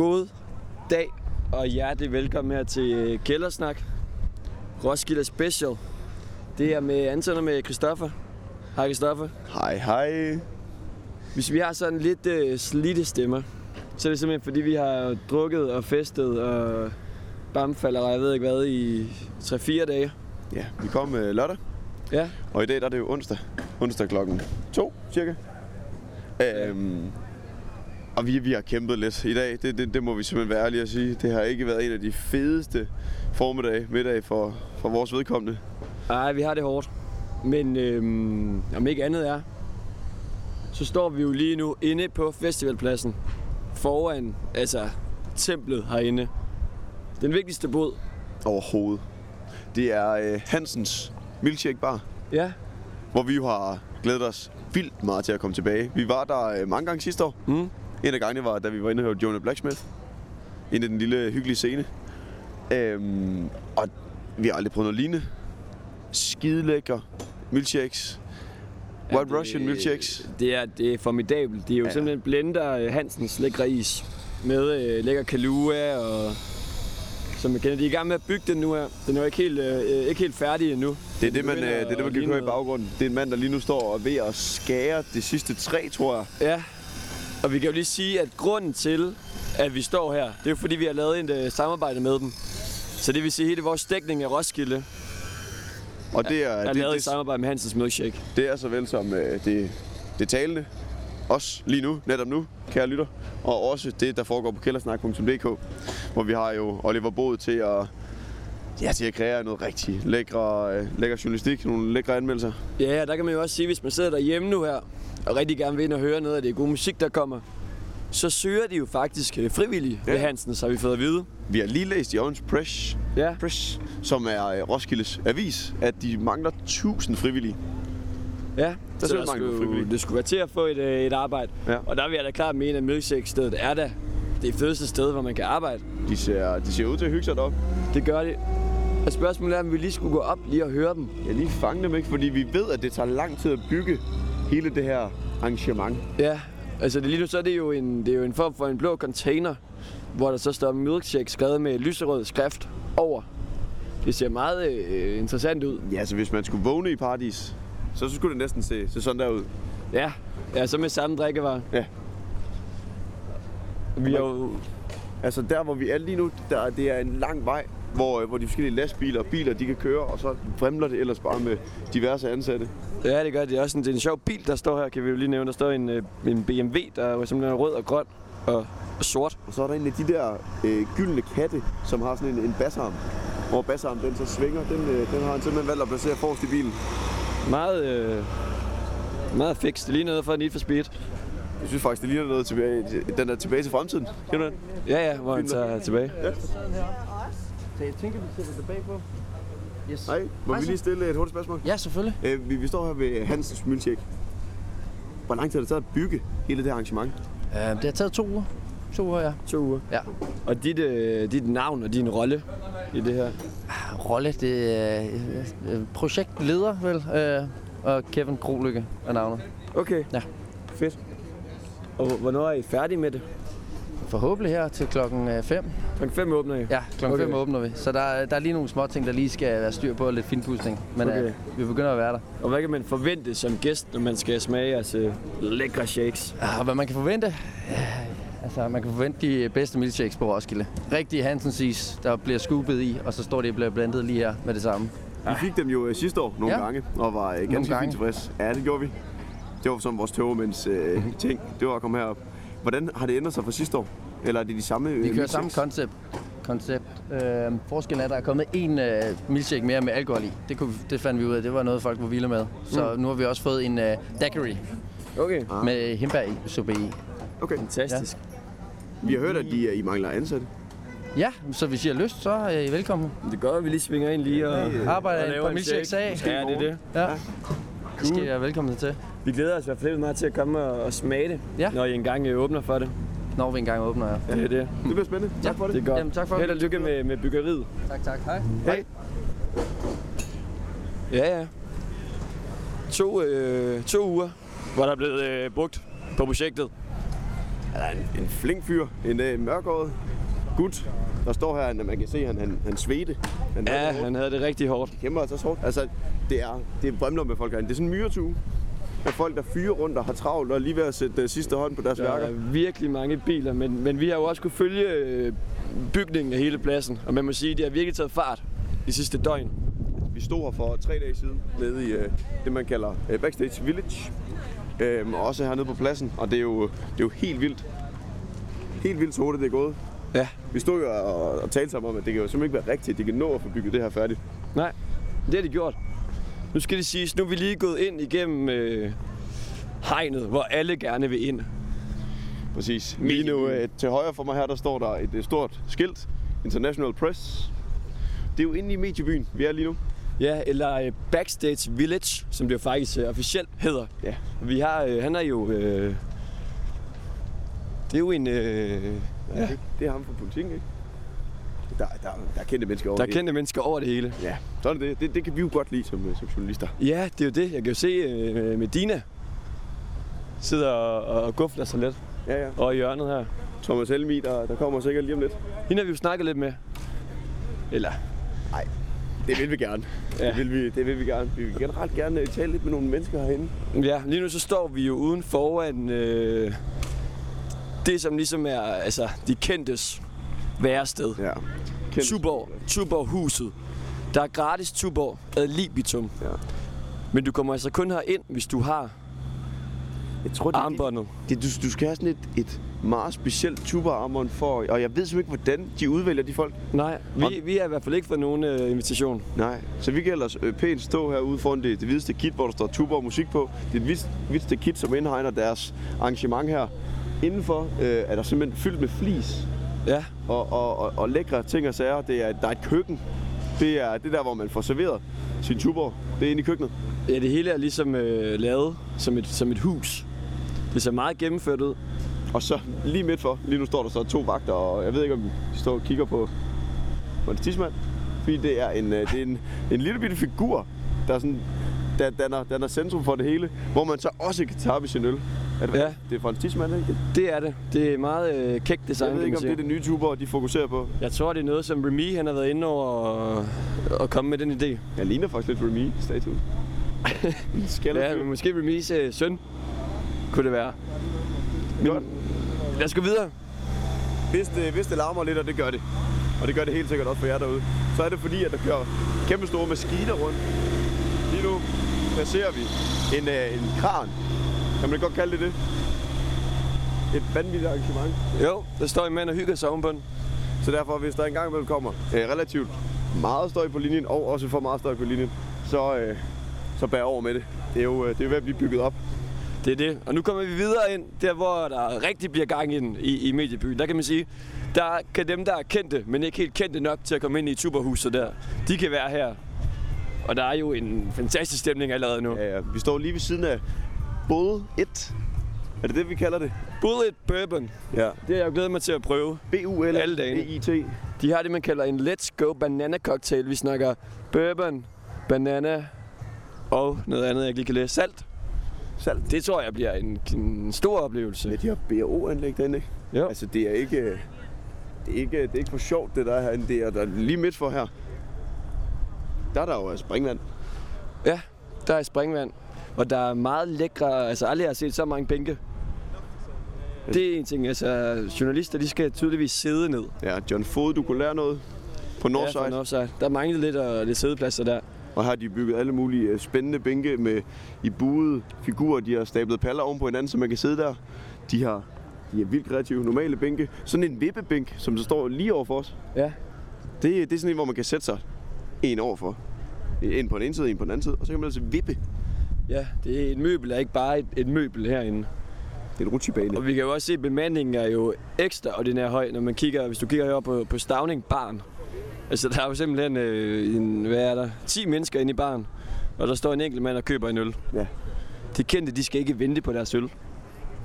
God dag og hjertelig velkommen her til øh, Kældersnak. Roskilde Special. Det er med Anton og med Christoffer. Hej Christoffer. Hej, hej. Hvis vi har sådan lidt øh, slidte stemmer, så er det simpelthen fordi vi har drukket og festet og bamfalder og jeg ved ikke hvad i 3-4 dage. Ja, vi kom øh, lørdag, Ja, og i dag der er det jo onsdag. Onsdag klokken 2, cirka. Øhm, og vi, vi har kæmpet lidt i dag, det, det, det må vi simpelthen være ærlige at sige. Det har ikke været en af de fedeste formiddag, middag for, for vores vedkommende. Ej, vi har det hårdt. Men øhm, om ikke andet er, så står vi jo lige nu inde på festivalpladsen. Foran, altså templet herinde. Den vigtigste bod. Overhovedet. Det er øh, Hansens Milkshake Bar, Ja. hvor vi jo har glædet os vildt meget til at komme tilbage. Vi var der øh, mange gange sidste år. Mm. En af gangene var, da vi var inde hos Jonah Blacksmith. Inde i den lille, hyggelige scene. Øhm, og vi har aldrig prøvet noget lignende. Skide lækker milkshakes. White det- Russian milkshakes. Det er, det er formidabelt. Det er jo ja. Simpelthen blender Hansens lækre is. Med øh, lækker kalua og... Som jeg kender, de er i gang med at bygge den nu her. Den er jo ikke helt, øh, ikke helt færdig endnu. Det er det, man, øh, det, er det, man kan høre i baggrunden. Det er en mand, der lige nu står og er ved at skære det sidste træ, tror jeg. Ja, og vi kan jo lige sige, at grunden til, at vi står her, det er jo fordi, vi har lavet et øh, samarbejde med dem. Så det vil sige, at hele vores dækning af Roskilde Og det er, er det, lavet i det, samarbejde med Hansens Milkshake. det er såvel som øh, det, det talende. Også lige nu, netop nu, kære lytter. Og også det, der foregår på kældersnak.dk, hvor vi har jo Oliver Bod til at, ja, til at kreere noget rigtig lækre, øh, lækker journalistik, nogle lækre anmeldelser. Ja, der kan man jo også sige, hvis man sidder derhjemme nu her, og rigtig gerne vil ind og høre noget af det gode musik, der kommer, så søger de jo faktisk øh, frivillige ja. Ved Hansens, har vi fået at vide. Vi har lige læst i Orange Press, Ja. Press som er øh, Roskildes avis, at de mangler 1000 frivillige. Ja, Der så søger der mange skulle, frivillige. det skulle være til at få et, øh, et arbejde. Ja. Og der vil jeg da klart mene, at Milkshake-stedet er da det fedeste sted, hvor man kan arbejde. De ser, de ser ud til at hygge sig deroppe. Det gør de. Og spørgsmålet er, om vi lige skulle gå op lige og høre dem. Jeg lige fange dem ikke, fordi vi ved, at det tager lang tid at bygge hele det her arrangement. Ja, altså det, lige nu så er det jo en, det er jo en form for en blå container, hvor der så står milkshake skrevet med lyserød skrift over. Det ser meget øh, interessant ud. Ja, så hvis man skulle vågne i paradis, så skulle det næsten se, se sådan der ud. Ja, ja så med samme drikkevarer. Ja. Vi er jo... Altså der, hvor vi er lige nu, der, det er en lang vej, hvor, hvor de forskellige lastbiler og biler, de kan køre, og så fremler det ellers bare med diverse ansatte. Ja, det gør det. Det er også en, det er en sjov bil, der står her, kan vi jo lige nævne. Der står en, øh, en BMW, der er simpelthen rød og grøn og, og sort. Og så er der en af de der øh, gyldne katte, som har sådan en, en bassarm. Hvor bassarmen den så svinger, den, øh, den har han simpelthen valgt at placere forrest i bilen. Meget, øh, meget fix. Det er lige noget for Need for Speed. Jeg synes faktisk, det ligner noget tilbage, den er tilbage til fremtiden. Kender du den? Ja, ja, hvor han tager tilbage. Så jeg tænker, vi sætter det bagpå. Yes. Hej, må Hej vi lige stille et hurtigt spørgsmål? Ja, selvfølgelig. Øh, vi, vi står her ved Hansens Milkshake. Hvor lang tid har det taget at bygge hele det her arrangement? Uh, det har taget to uger. To uger, ja. To uger. Ja. Og dit, øh, dit navn og din rolle i det her? Rolle, det er øh, øh, projektleder, vel? Øh, og Kevin Krolykke er navnet. Okay. Ja. Fedt. Og hvor- hvornår er I færdige med det? Forhåbentlig her til klokken 5. Klokken 5 åbner I? Ja, klokken Okay. 5 åbner vi. Så der, er- der er lige nogle små ting, der lige skal være styr på, og lidt finpudsning. Men Okay. okay. øh, vi begynder at være der. Og hvad kan man forvente som gæst, når man skal smage jeres øh, lækre shakes? Ah, hvad man kan forvente? Altså, man kan forvente de bedste milkshakes på Roskilde. Rigtig Hansens is, der bliver scoopet i, og så står de og bliver blandet lige her med det samme. Vi fik dem jo øh, sidste år nogle Ja. gange, og var øh, ganske fint tilfreds. Ja, det gjorde vi. Det var som vores tøvermænds øh, ting. Det var at komme herop. Hvordan har det ændret sig fra sidste år? Eller er det de samme øh, Vi kører samme koncept. koncept. Øh, forskellen er, at der er kommet en øh, milkshake mere med alkohol i. Det, kunne, det fandt vi ud af. Det var noget, folk var vilde med. Så Mm. nu har vi også fået en øh, daiquiri Okay. Ah. med hindbær i, suppe i. Okay. Fantastisk. Vi har hørt, at de, øh, I mangler ansatte. Ja, så hvis I har lyst, så er I velkommen. Det godt, at vi lige svinger ind lige og, Arbejder og et laver par en milkshakes af. Ja, det er det. Ja. Det skal I være velkommen til, Vi glæder os i hvert fald meget til at komme og, og smage det, Ja. når I engang øh, åbner for det. Når vi engang åbner. Ja. Ja, det er det. Det bliver spændende. Tak for det. Det er godt. Jamen, tak for Held og lykke med, med byggeriet. Tak, tak. Hej. Hej. Ja, ja. To, øh, to uger, hvor der er blevet øh, brugt på projektet. er der en, en flink fyr, en, en mørkåret gut, der står her, man kan se, at han, han, han svedte. Han havde Ja, han havde det rigtig hårdt. kæmper altså så hårdt. Altså, det er, det er med folk herinde. Det er sådan en myretue med folk, der fyrer rundt og har travlt og er lige ved at sætte uh, sidste hånd på deres Der værker. er virkelig mange biler, men, men vi har jo også kunne følge øh, bygningen af hele pladsen. Og man må sige, at det har virkelig taget fart de sidste døgn. Vi stod her for tre dage siden nede i uh, det, man kalder Backstage Village. Um, og også hernede på pladsen, og det er jo, det er jo helt vildt. Helt vildt så hurtigt det er gået. Ja. Vi stod jo og, og talte sammen om, at det kan jo simpelthen ikke være rigtigt, at de kan nå at få bygget det her færdigt. Nej, det har de gjort. Nu skal det siges, nu er vi lige gået ind igennem øh, hegnet, hvor alle gerne vil ind. Præcis. Lige nu uh, til højre for mig her, der står der et, et stort skilt. International Press. Det er jo inde i mediebyen, vi er lige nu. Ja, eller øh, Backstage Village, som det jo faktisk øh, officielt hedder. Ja. Vi har, øh, han er jo, øh, det er jo en, øh, Ja. Det, det er ham fra politikken, ikke? Der, der, der er kendte mennesker over der er det kendte mennesker over det hele. Ja, sådan er det. det. Det kan vi jo godt lide som, øh, som journalister. Ja, det er jo det. Jeg kan jo se øh, Medina sidder og, og gufler sig lidt Ja, ja. over i hjørnet her. Thomas Helmi, der, der kommer sikkert lige om lidt. Hende har vi jo snakket lidt med. Eller, Nej, det vil vi gerne. Ja. Det, vil vi, det vil vi gerne. Vi vil generelt gerne øh, tale lidt med nogle mennesker herinde. ja, lige nu så står vi jo uden foran øh, det, som ligesom er altså, de kendtes værested. Ja. Kendt. Tuborg, Tuborg-huset. Der er gratis Tuborg ad libitum. Ja. Men du kommer altså kun her ind, hvis du har Jeg tror, det, armbåndet. det, du, du skal have sådan et, et meget specielt tuberarmbånd for, og jeg ved simpelthen ikke, hvordan de udvælger de folk. Nej, vi, vi har i hvert fald ikke fået nogen øh, invitation. Nej, så vi kan ellers øh, pænt stå herude foran det, det hvideste kit, hvor der står Tuborg Musik på. Det er et hvidt, hvideste kit, som indhegner deres arrangement her. Indenfor øh, er der simpelthen fyldt med flis Ja, og, og, og, og lækre ting og sager. Det er, der er et køkken. Det er det der, hvor man får serveret sin Tuborg. Det er inde i køkkenet. ja det hele er ligesom øh, lavet som et, som et hus. Det ser meget gennemført ud. Og så lige midt for, lige nu står der så to vagter, og jeg ved ikke, om de står og kigger på, på en tidsmand. Fordi det er en, øh, det er en, en lille bitte figur, der, er sådan, der danner, danner centrum for det hele, hvor man så også kan tappe sin øl. Er det, Ja. det er fra en tidsmand, ikke? Det er det. Det er meget øh, kægt design, Jeg ved ikke, om det er det nye tuber, de fokuserer på. Jeg tror, det er noget, som Remy han har været inde over og, og komme med den idé. Jeg ligner faktisk lidt Remy-statuen. Ja, men måske Remys øh, søn kunne det være. Godt. Lad os gå videre. Hvis det, hvis det larmer lidt, og det gør det, og det gør det helt sikkert også for jer derude, så er det fordi, at der kører kæmpe store maskiner rundt. Lige nu passerer vi en, øh, en kran. Kan man godt kalde det det? Et vanvittigt arrangement. Jo, der står en mand og hygger sig ovenpå den. Så derfor, hvis der engang imellem kommer øh, relativt meget støj på linjen, og også for meget støj på linjen, så, øh, så bær over med det. Det er jo, øh, det er ved at blive bygget op. Det er det. Og nu kommer vi videre ind, der hvor der rigtig bliver gang ind i, i mediebyen. Der kan man sige, der kan dem, der er kendte, men ikke helt kendte nok til at komme ind i Tuberhuset der, de kan være her. Og der er jo en fantastisk stemning allerede nu. Ja, ja. Vi står lige ved siden af Bull 1. Er det det, vi kalder det? Bullet Bourbon. Ja. Det har jeg glædet mig til at prøve. B-U-L Alle dagene. E-I-T. De har det, man kalder en Let's Go Banana Cocktail. Vi snakker bourbon, banana og noget andet, jeg ikke lige kan læse. Salt. Salt. Det tror jeg bliver en, en stor Ja, oplevelse. de har BO-anlæg derinde, ikke? Jo. Altså, det er ikke... Det er ikke, det er ikke for sjovt, det der er herinde. Det er der lige midt for her. Der er der jo springvand. Ja, der er springvand. Og der er meget lækre... Altså aldrig har set så mange bænke. Det er en ting. Altså, journalister, de skal tydeligvis sidde ned. Ja, John Fod, du kunne lære noget på Northside. Ja, fra Northside. Der mangler lidt, og lidt sædepladser der. Og her har de bygget alle mulige øh, spændende bænke med i buede figurer. De har stablet paller oven på hinanden, så man kan sidde der. De har, de er vildt kreative, normale bænke. Sådan en vippebænk, som der står lige over for os. Ja. Det, det er sådan en, hvor man kan sætte sig en overfor. En på den ene side, en på den anden side. Og så kan man altså vippe. Ja, det er et møbel, er ikke bare et, et møbel herinde. Det er en rutsjebane. Og vi kan jo også se, at bemandingen er jo ekstraordinær høj, når man kigger, hvis du kigger heroppe på, på Stavning Barn. Altså, der er jo simpelthen øh, en, hvad er der, 10 mennesker inde i baren, og der står en enkelt mand og køber en øl. Ja. De kendte, de skal ikke vente på deres øl.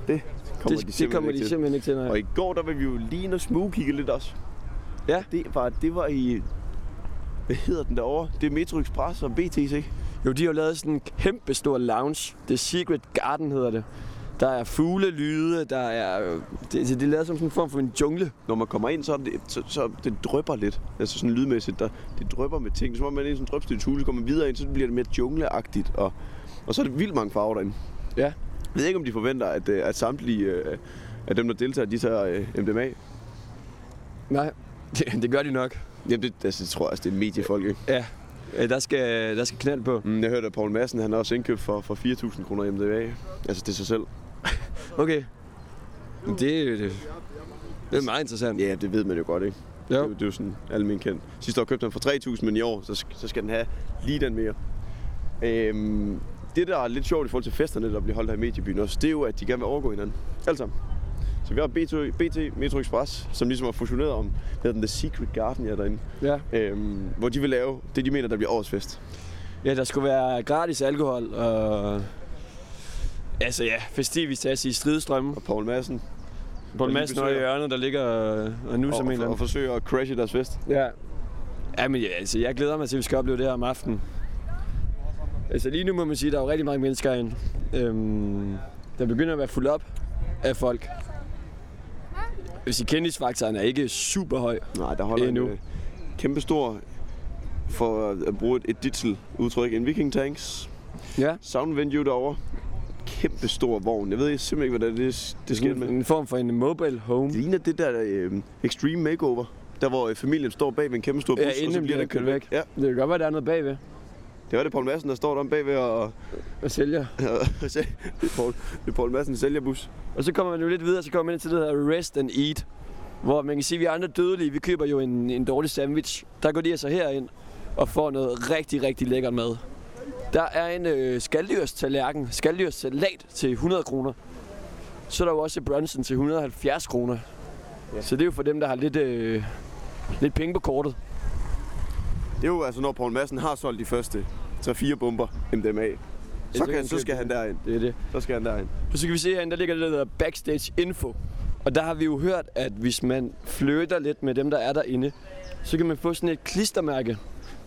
Det kommer det, de, det kommer de ikke til. simpelthen ikke til, nej. Og i går, der var vi jo lige inde og smugkigge lidt også. Ja. Det var, det var i... Hvad hedder den derovre? Det er Metro Express og BT's, ikke? Jo, de har jo lavet sådan en kæmpe stor lounge. The Secret Garden hedder det. Der er fuglelyde, der er... øh, Det, det, det er lavet som sådan en form for en jungle. Når man kommer ind, så, er det, så, så det drypper lidt. Altså sådan lydmæssigt, der, det drypper med ting. Som om man er i sådan en drøbstødshule, så går man videre ind, så bliver det mere jungleagtigt. Og, og så er det vildt mange farver derinde. Ja. Jeg ved ikke, om de forventer, at, øh, at samtlige øh, af dem, der deltager, de øh, MDMA. Nej, det, det gør de nok. Jamen, det, altså, det tror jeg, altså, det er mediefolk, ikke? Ja, øh, der skal, der skal knald på. Mm, jeg hørte, at Poul Madsen, han har også indkøbt for, for 4.000 kroner i MDMA. Altså, det er sig selv. Okay. Det, det, det er meget interessant. Ja, det ved man jo godt, ikke? Det, er Jo. jo- det er jo sådan almindeligt kendt. Sidste år købte han for 3.000, men i år, så, så skal den have lige den mere. Øhm, det, der er lidt sjovt i forhold til festerne, der bliver holdt her i Mediebyen også, det er jo, at de gerne vil overgå hinanden. Alle sammen. Så vi har BT, BT Metro Express, som ligesom har fusioneret om, hedder den, The Secret Garden, ja, derinde. Ja. Øhm, hvor de vil lave det, de mener, der bliver årets fest. ja, der skulle være gratis alkohol og... Altså ja, festivitas i stridstrømme. Og Poul Madsen lige Madsen og i hjørnet, der ligger og, og nu som en og, eller og, forsøger at crashe deres fest. Ja. Ja, men ja, altså, jeg glæder mig til, at vi skal opleve det her om aftenen. Altså lige nu må man sige, at der er jo rigtig mange mennesker herinde. Øhm, der begynder at være fuld op af folk. Jeg vil sige, kendisfaktoren er ikke super høj. Nej, der holder Endnu. en øh, kæmpe stor, for at bruge et, et digital udtryk, en Viking Tanks Ja. sound venue derovre. Kæmpe stor vogn. Jeg ved simpelthen ikke, hvad det, er, det, det sker med. En form for en mobile home. Det ligner det der øh, Extreme Makeover. Der hvor øh, familien står bag ved en kæmpe stor bus, Ja, og så bliver den kørt væk. Ja, Det kan godt være, der er noget bagved. Det var det Paul Madsen, der står der bagved og... Og sælger. det er Paul, det er Paul Madsen sælgerbus. Og så kommer man jo lidt videre, så kommer man ind til det der rest and eat. Hvor man kan sige, at vi andre dødelige, vi køber jo en, en dårlig sandwich. Der går de altså herind og får noget rigtig, rigtig lækkert mad. Der er en øh, skalddyrs tallerken, skalddyrs salat til 100 kroner. Så er der jo også brunchen til 170 kroner. Ja. Så det er jo for dem, der har lidt, øh, lidt penge på kortet. Det er jo altså, når Paul Madsen har solgt de første 3-4 bomber MDMA. Så, så kan, så skal han derind. Det er det. Så skal han derind. Og så kan vi se herinde, der ligger det, der hedder backstage info. Og der har vi jo hørt, at hvis man flytter lidt med dem, der er derinde, så kan man få sådan et klistermærke,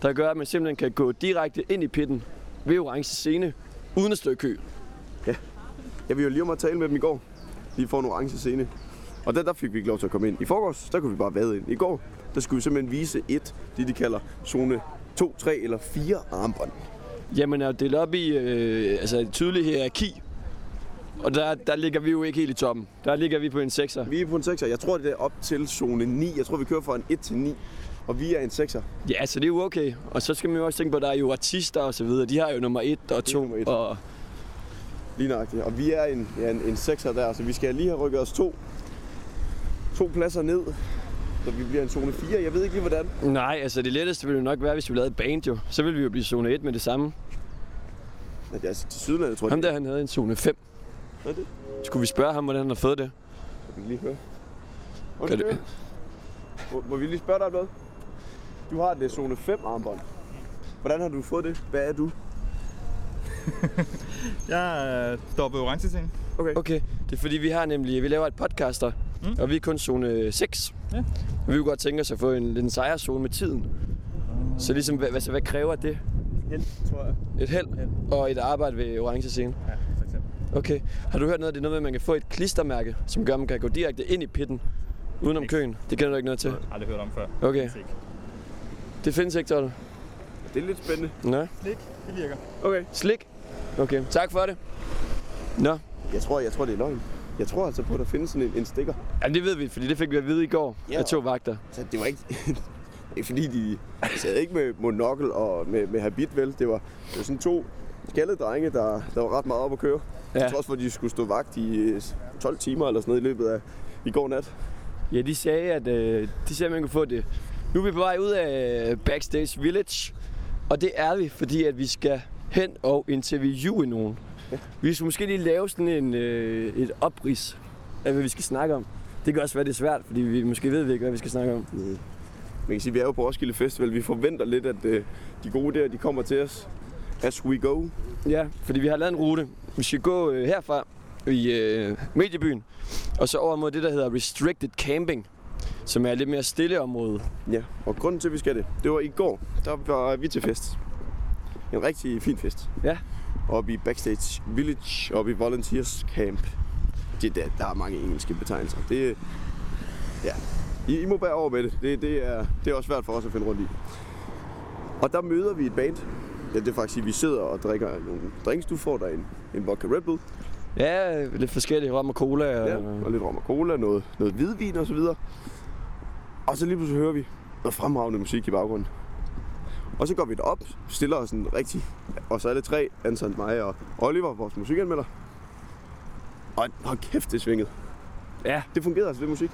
der gør, at man simpelthen kan gå direkte ind i pitten ved orange scene, uden at stå i kø. Jeg vil jo lige om at tale med dem i går. Lige for en orange scene. Og der, der fik vi ikke lov til at komme ind. I forgårs, der kunne vi bare vade ind. I går, der skulle vi simpelthen vise et, det de kalder zone 2, 3 eller 4 armbånd. Jamen er jo delt op i øh, altså et tydeligt hierarki. Og der, der ligger vi jo ikke helt i toppen. Der ligger vi på en 6'er. Vi er på en 6'er. Jeg tror, det er op til zone 9. Jeg tror, vi kører fra en 1 til 9. Og vi er en 6'er. Ja, så det er jo okay. Og så skal man jo også tænke på, at der er jo artister og så videre. De har jo nummer 1 og 2. nummer et. Og Lige nøjagtigt. Og vi er en, ja, en, en 6'er der, så vi skal lige have rykket os to, to pladser ned. Så vi bliver en zone 4. Jeg ved ikke lige, hvordan. nej, altså det letteste ville jo nok være, hvis vi lavede et band jo. Så ville vi jo blive zone 1 med det samme. Men det er altså til Sydlandet, tror jeg. Ham der, han havde en zone 5. Er det? Skulle vi spørge ham, hvordan han har fået det? Kan vi lige høre? Kan det- Må, må vi lige spørge dig om noget? Du har det zone 5 armbånd. Hvordan har du fået det? Hvad er du? Jeg øh, står ved orange scene. Okay. Okay, det er fordi, vi har nemlig, vi laver et podcaster, Mm. mm. og vi er kun zone 6. Ja. Og vi kunne godt tænke os at få en, en sejrzone med tiden. Så ligesom, hvad, altså, hvad kræver det? Held, tror jeg. Et held Held. og et arbejde ved orange scene. Ja, for eksempel. Okay. Har du hørt noget af det? Noget med, at man kan få et klistermærke, som gør, at man kan gå direkte ind i pitten, udenom Niks. køen. Det kender du ikke noget til? Jeg har aldrig hørt om før. Okay. Det findes ikke, tror du? Det er lidt spændende. Nå. Slik, det virker. Okay. Slik? Okay, tak for det. Nå, Jeg tror, jeg tror det er løgn. Jeg tror altså på, at der findes sådan en, en stikker. ja, det ved vi, fordi det fik vi at vide i går Ja. af to vagter. Så det var ikke... ikke fordi de sad ikke med monokkel og med, med habit, vel? Det var, det var sådan to skaldede drenge, der, der var ret meget op at køre. Ja. Ja. Trods for, at de skulle stå vagt i øh, 12 timer eller sådan noget i løbet af i går nat. Ja, de sagde, at øh, de sagde, at man kunne få det. Nu er vi på vej ud af Backstage Village, og det er vi, fordi at vi skal hen og interviewe nogen. Vi skal måske lige lave sådan en, øh, et oprids af, hvad vi skal snakke om. Det kan også være, det er svært, fordi vi måske ved vi ikke, hvad vi skal snakke om. Man kan sige, vi er jo på Roskilde Festival. Vi forventer lidt, at øh, de gode der, de kommer til os as we go. Ja, fordi vi har lavet en rute. Vi skal gå øh, herfra i øh, Mediebyen, og så over mod det, der hedder Restricted Camping, som er et lidt mere stille område. Ja, og grunden til, at vi skal det, det var i går. Der var vi til fest. En rigtig fin fest. Ja. Oppe i Backstage Village, oppe i Volunteers Camp. Det, der, der er mange engelske betegnelser. Det, ja, I, I må bære over med det. Det, det, er, det er også svært for os at finde rundt i. Og der møder vi et band. Ja, det er faktisk, at vi sidder og drikker nogle drinks. Du får der en, en vodka Red Bull. Ja, lidt forskellige rom og cola. Og... Ja, og lidt rom og cola, noget, noget hvidvin og så videre. Og så lige pludselig hører vi noget fremragende musik i baggrunden. Og så går vi derop, stiller os en rigtig... Og så er det tre, Anton, mig og Oliver, vores musikanmelder. Og hold kæft, det svingede. Ja, Det fungerede altså, det musik.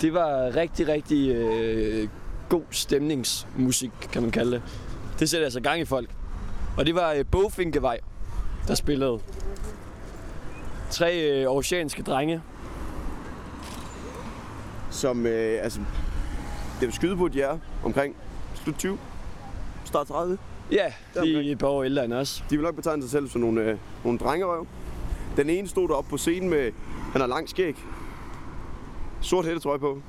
det var rigtig, rigtig øh, god stemningsmusik, kan man kalde det. Det sætter altså gang i folk. Og det var øh, Bofinkevej, der spillede. Tre øh, oceanske drenge. Som, øh, altså... Det vil skyde på, at de er omkring slut 20, start 30. Ja, de er Deromkring. et par år ældre end os. De vil nok betegne sig selv som nogle, øh, nogle drengerøv. Den ene stod deroppe på scenen med, han har lang skæg. Sort hættetrøje på.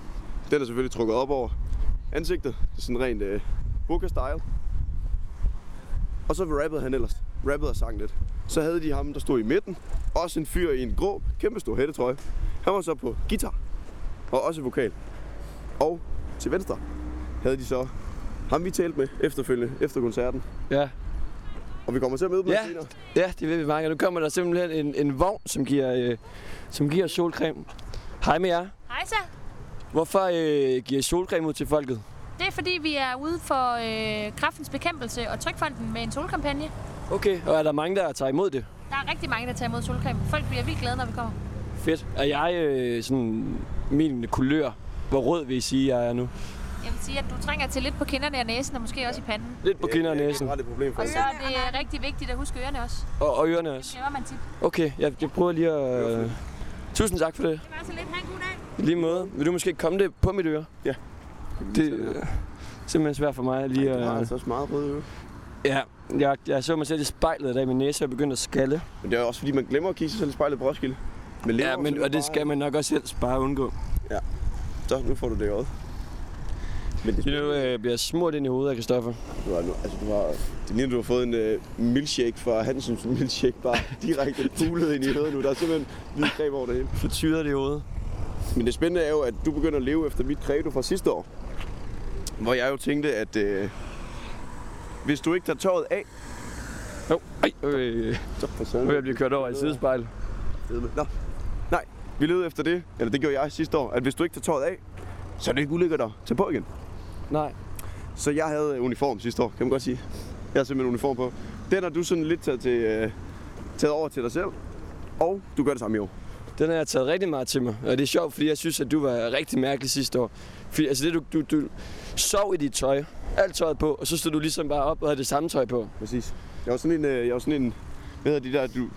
Den er selvfølgelig trukket op over ansigtet. Det er sådan rent øh, Booker-style. Og så rappede han ellers. Rappede og sang lidt. Så havde de ham, der stod i midten. Også en fyr i en grå, kæmpe stor hættetrøje. Han var så på guitar. Og også vokal. Og til venstre havde de så ham, vi talte med efterfølgende, efter koncerten. Ja, Og vi kommer til at møde dem Ja. senere. ja det vil vi mange. Nu kommer der simpelthen en, en vogn, som giver, øh, som giver solcreme. Hej med jer. Hej så. Hvorfor øh, giver I solcreme ud til folket? Det er fordi, vi er ude for øh, kraftens bekæmpelse og Trykfonden med en solkampagne. Okay, og er der mange, der tager imod det? Der er rigtig mange, der tager imod solcreme. Folk bliver vildt glade, når vi kommer. Fedt. Er jeg øh, sådan min kulør? Hvor rød vil I sige, jeg er nu? Sige, at du trænger til lidt på kinderne og næsen, og måske også i panden. Lidt på kinder og næsen. Det er et problem for Og så er det rigtig vigtigt at huske ørerne også. Og, og ørerne også. Det man tit. Okay, jeg, jeg prøver lige at... Øh... Tusind tak for det. Det var så lidt. Ha' en god dag. Lige måde. Vil du måske komme det på mit øre? Ja. Det er øh, simpelthen svært for mig lige Du har at... altså også meget røde ører. Ja, jeg, jeg så mig selv i spejlet, da min næse er begyndt at skalle. Men det er også fordi, man glemmer at kigge sig selv i spejlet på Roskilde. Men Ja, men, og det skal man nok også helst bare undgå. Så, nu får du det øjet. Men det, Lige nu øh, bliver smurt ind i hovedet af Kristoffer. du har, altså, du har, det ligner, du har fået en uh, milkshake fra Hansens Milkshake, bare direkte pulet ind i øret nu. Der er simpelthen hvid creme over det hele. Fortyret i hovedet. Men det spændende er jo, at du begynder at leve efter mit credo fra sidste år. Hvor jeg jo tænkte, at uh, hvis du ikke tager tøjet af, Jo, ej, øh, så for jeg blive kørt over i sidespejl. Nå, nej, vi levede efter det, eller det gjorde jeg sidste år, at hvis du ikke tager tøjet af, så er det ikke ulækkert at tage på igen. Nej. Så jeg havde uniform sidste år, kan man godt sige. Jeg har simpelthen uniform på. Den har du sådan lidt taget, til, øh, taget over til dig selv, og du gør det samme i år. Den har jeg taget rigtig meget til mig. Og det er sjovt, fordi jeg synes, at du var rigtig mærkelig sidste år. Fordi altså det, du, du, du sov i dit tøj, alt tøjet på, og så stod du ligesom bare op og havde det samme tøj på. Præcis. Jeg var sådan en, øh, jeg var sådan en hvad hedder de der, du,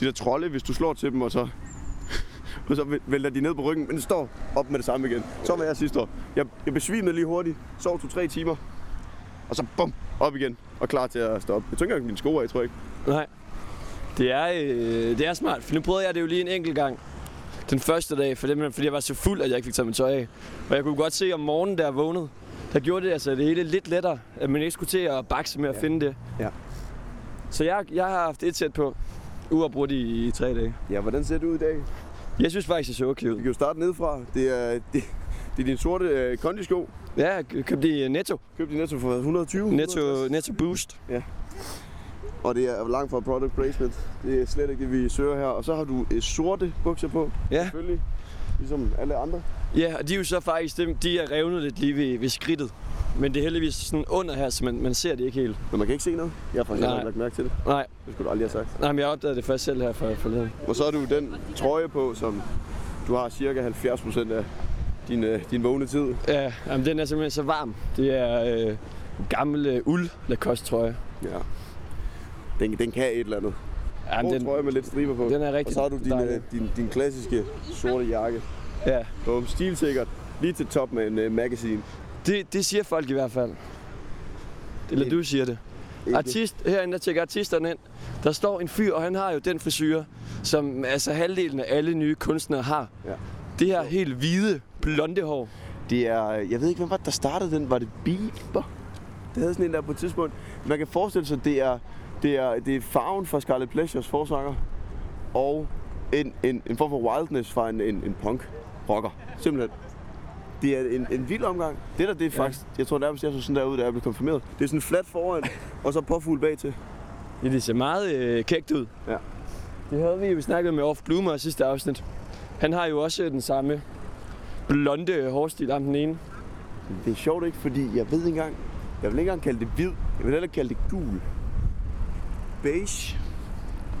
de der trolde, hvis du slår til dem, og så, og så væl- vælter de ned på ryggen, men det står op med det samme igen. Så var jeg sidste år. Jeg, jeg besvimede lige hurtigt, sov to-tre timer, og så bum, op igen, og klar til at stoppe. Jeg tog ikke mine sko af, tror jeg ikke. Nej. Det er, øh, det er smart, for nu prøvede jeg det jo lige en enkelt gang. Den første dag, for det, fordi jeg var så fuld, at jeg ikke fik taget mit tøj af. Og jeg kunne godt se om morgenen, da jeg vågnede, der gjorde det altså det hele lidt lettere, at man ikke skulle til at bakse med at Ja. finde det. Ja. Så jeg, jeg har haft et sæt på, uafbrudt i, i tre dage. Ja, hvordan ser det ud i dag? Jeg synes faktisk, det så okay Vi ud. kan jo starte nedefra. Det er, det, det er din sorte øh, kondisko. Ja, jeg købte i Netto. Købte i Netto for hvad, 120? Netto, 160? Netto Boost. Og det er langt fra product placement. Det er slet ikke det, vi søger her. Og så har du øh, sorte bukser på, Ja. selvfølgelig. Ligesom alle andre. Ja, og de er jo så faktisk, dem, de er revnet lidt lige ved, ved skridtet. Men det er heldigvis sådan under her, så man, man ser det ikke helt. Men man kan ikke se noget. Jeg har faktisk ikke lagt mærke til det. Nej, Det skulle du aldrig have sagt. nej men jeg opdagede det først selv her for forleden. Og så har du den trøje på, som du har cirka 70% af din, øh, din vågne tid. Ja, jamen, den er simpelthen så varm. Det er øh, gammel øh, uld Lacoste trøje. Ja. Den, den kan et eller andet. Jamen, den, trøje med lidt striber på. den er Og rigtig så har du din, øh, din, din klassiske sorte jakke. Ja, Bum, stilsikkert. Lige til top med en uh, magazine. Det, det siger folk i hvert fald. Eller du siger det. Ikke? Artist, herinde der tjekker artisterne ind. Der står en fyr, og han har jo den frisyr, som altså halvdelen af alle nye kunstnere har. Ja. Det her helt hvide, blonde hår. Det er, jeg ved ikke, hvem var det, der startede den? Var det Bieber? Det havde sådan en der på et tidspunkt. Man kan forestille sig, det er Det er, det er farven fra Scarlet Pleasures forsanger, og en, en, en form for wildness fra en, en, en punk-rocker. Simpelthen. Det er en, en vild omgang. Det der, det er faktisk, jeg tror nærmest, jeg så sådan der ud, da jeg blev konfirmeret. Det er sådan flat foran, og så påfugl bag til. Ja, det ser meget øh, kægt ud. Ja. Det havde vi jo snakket med Off Bloomer i sidste afsnit. Han har jo også den samme blonde hårstil, ham den ene. Det er sjovt ikke, fordi jeg ved ikke engang, jeg vil ikke engang kalde det hvid. Jeg vil heller kalde det gul. Beige.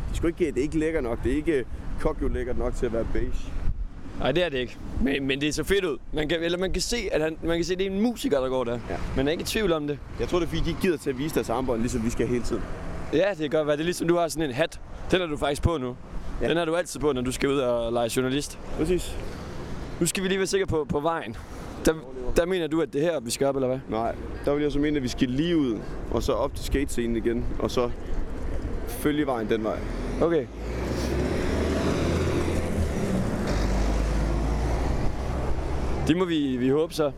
Det sgu ikke, det er ikke lækker nok. Det er ikke kokjo lækkert nok til at være beige. Nej, det er det ikke. Men, men det ser fedt ud. Man kan, eller man kan se, at han, man kan se, at det er en musiker, der går der. Ja. Man er ikke i tvivl om det. Jeg tror, det er fordi, de gider til at vise deres armbånd, ligesom vi skal hele tiden. Ja, det kan godt være. Det er ligesom, du har sådan en hat. Den har du faktisk på nu. Ja. Den har du altid på, når du skal ud og lege journalist. Præcis. Nu skal vi lige være sikre på, på vejen. Der, der mener du, at det er her, vi skal op, eller hvad? Nej, der vil jeg så mene, at vi skal lige ud, og så op til skatescenen igen, og så følge vejen den vej. Okay. Det må vi, vi håbe så.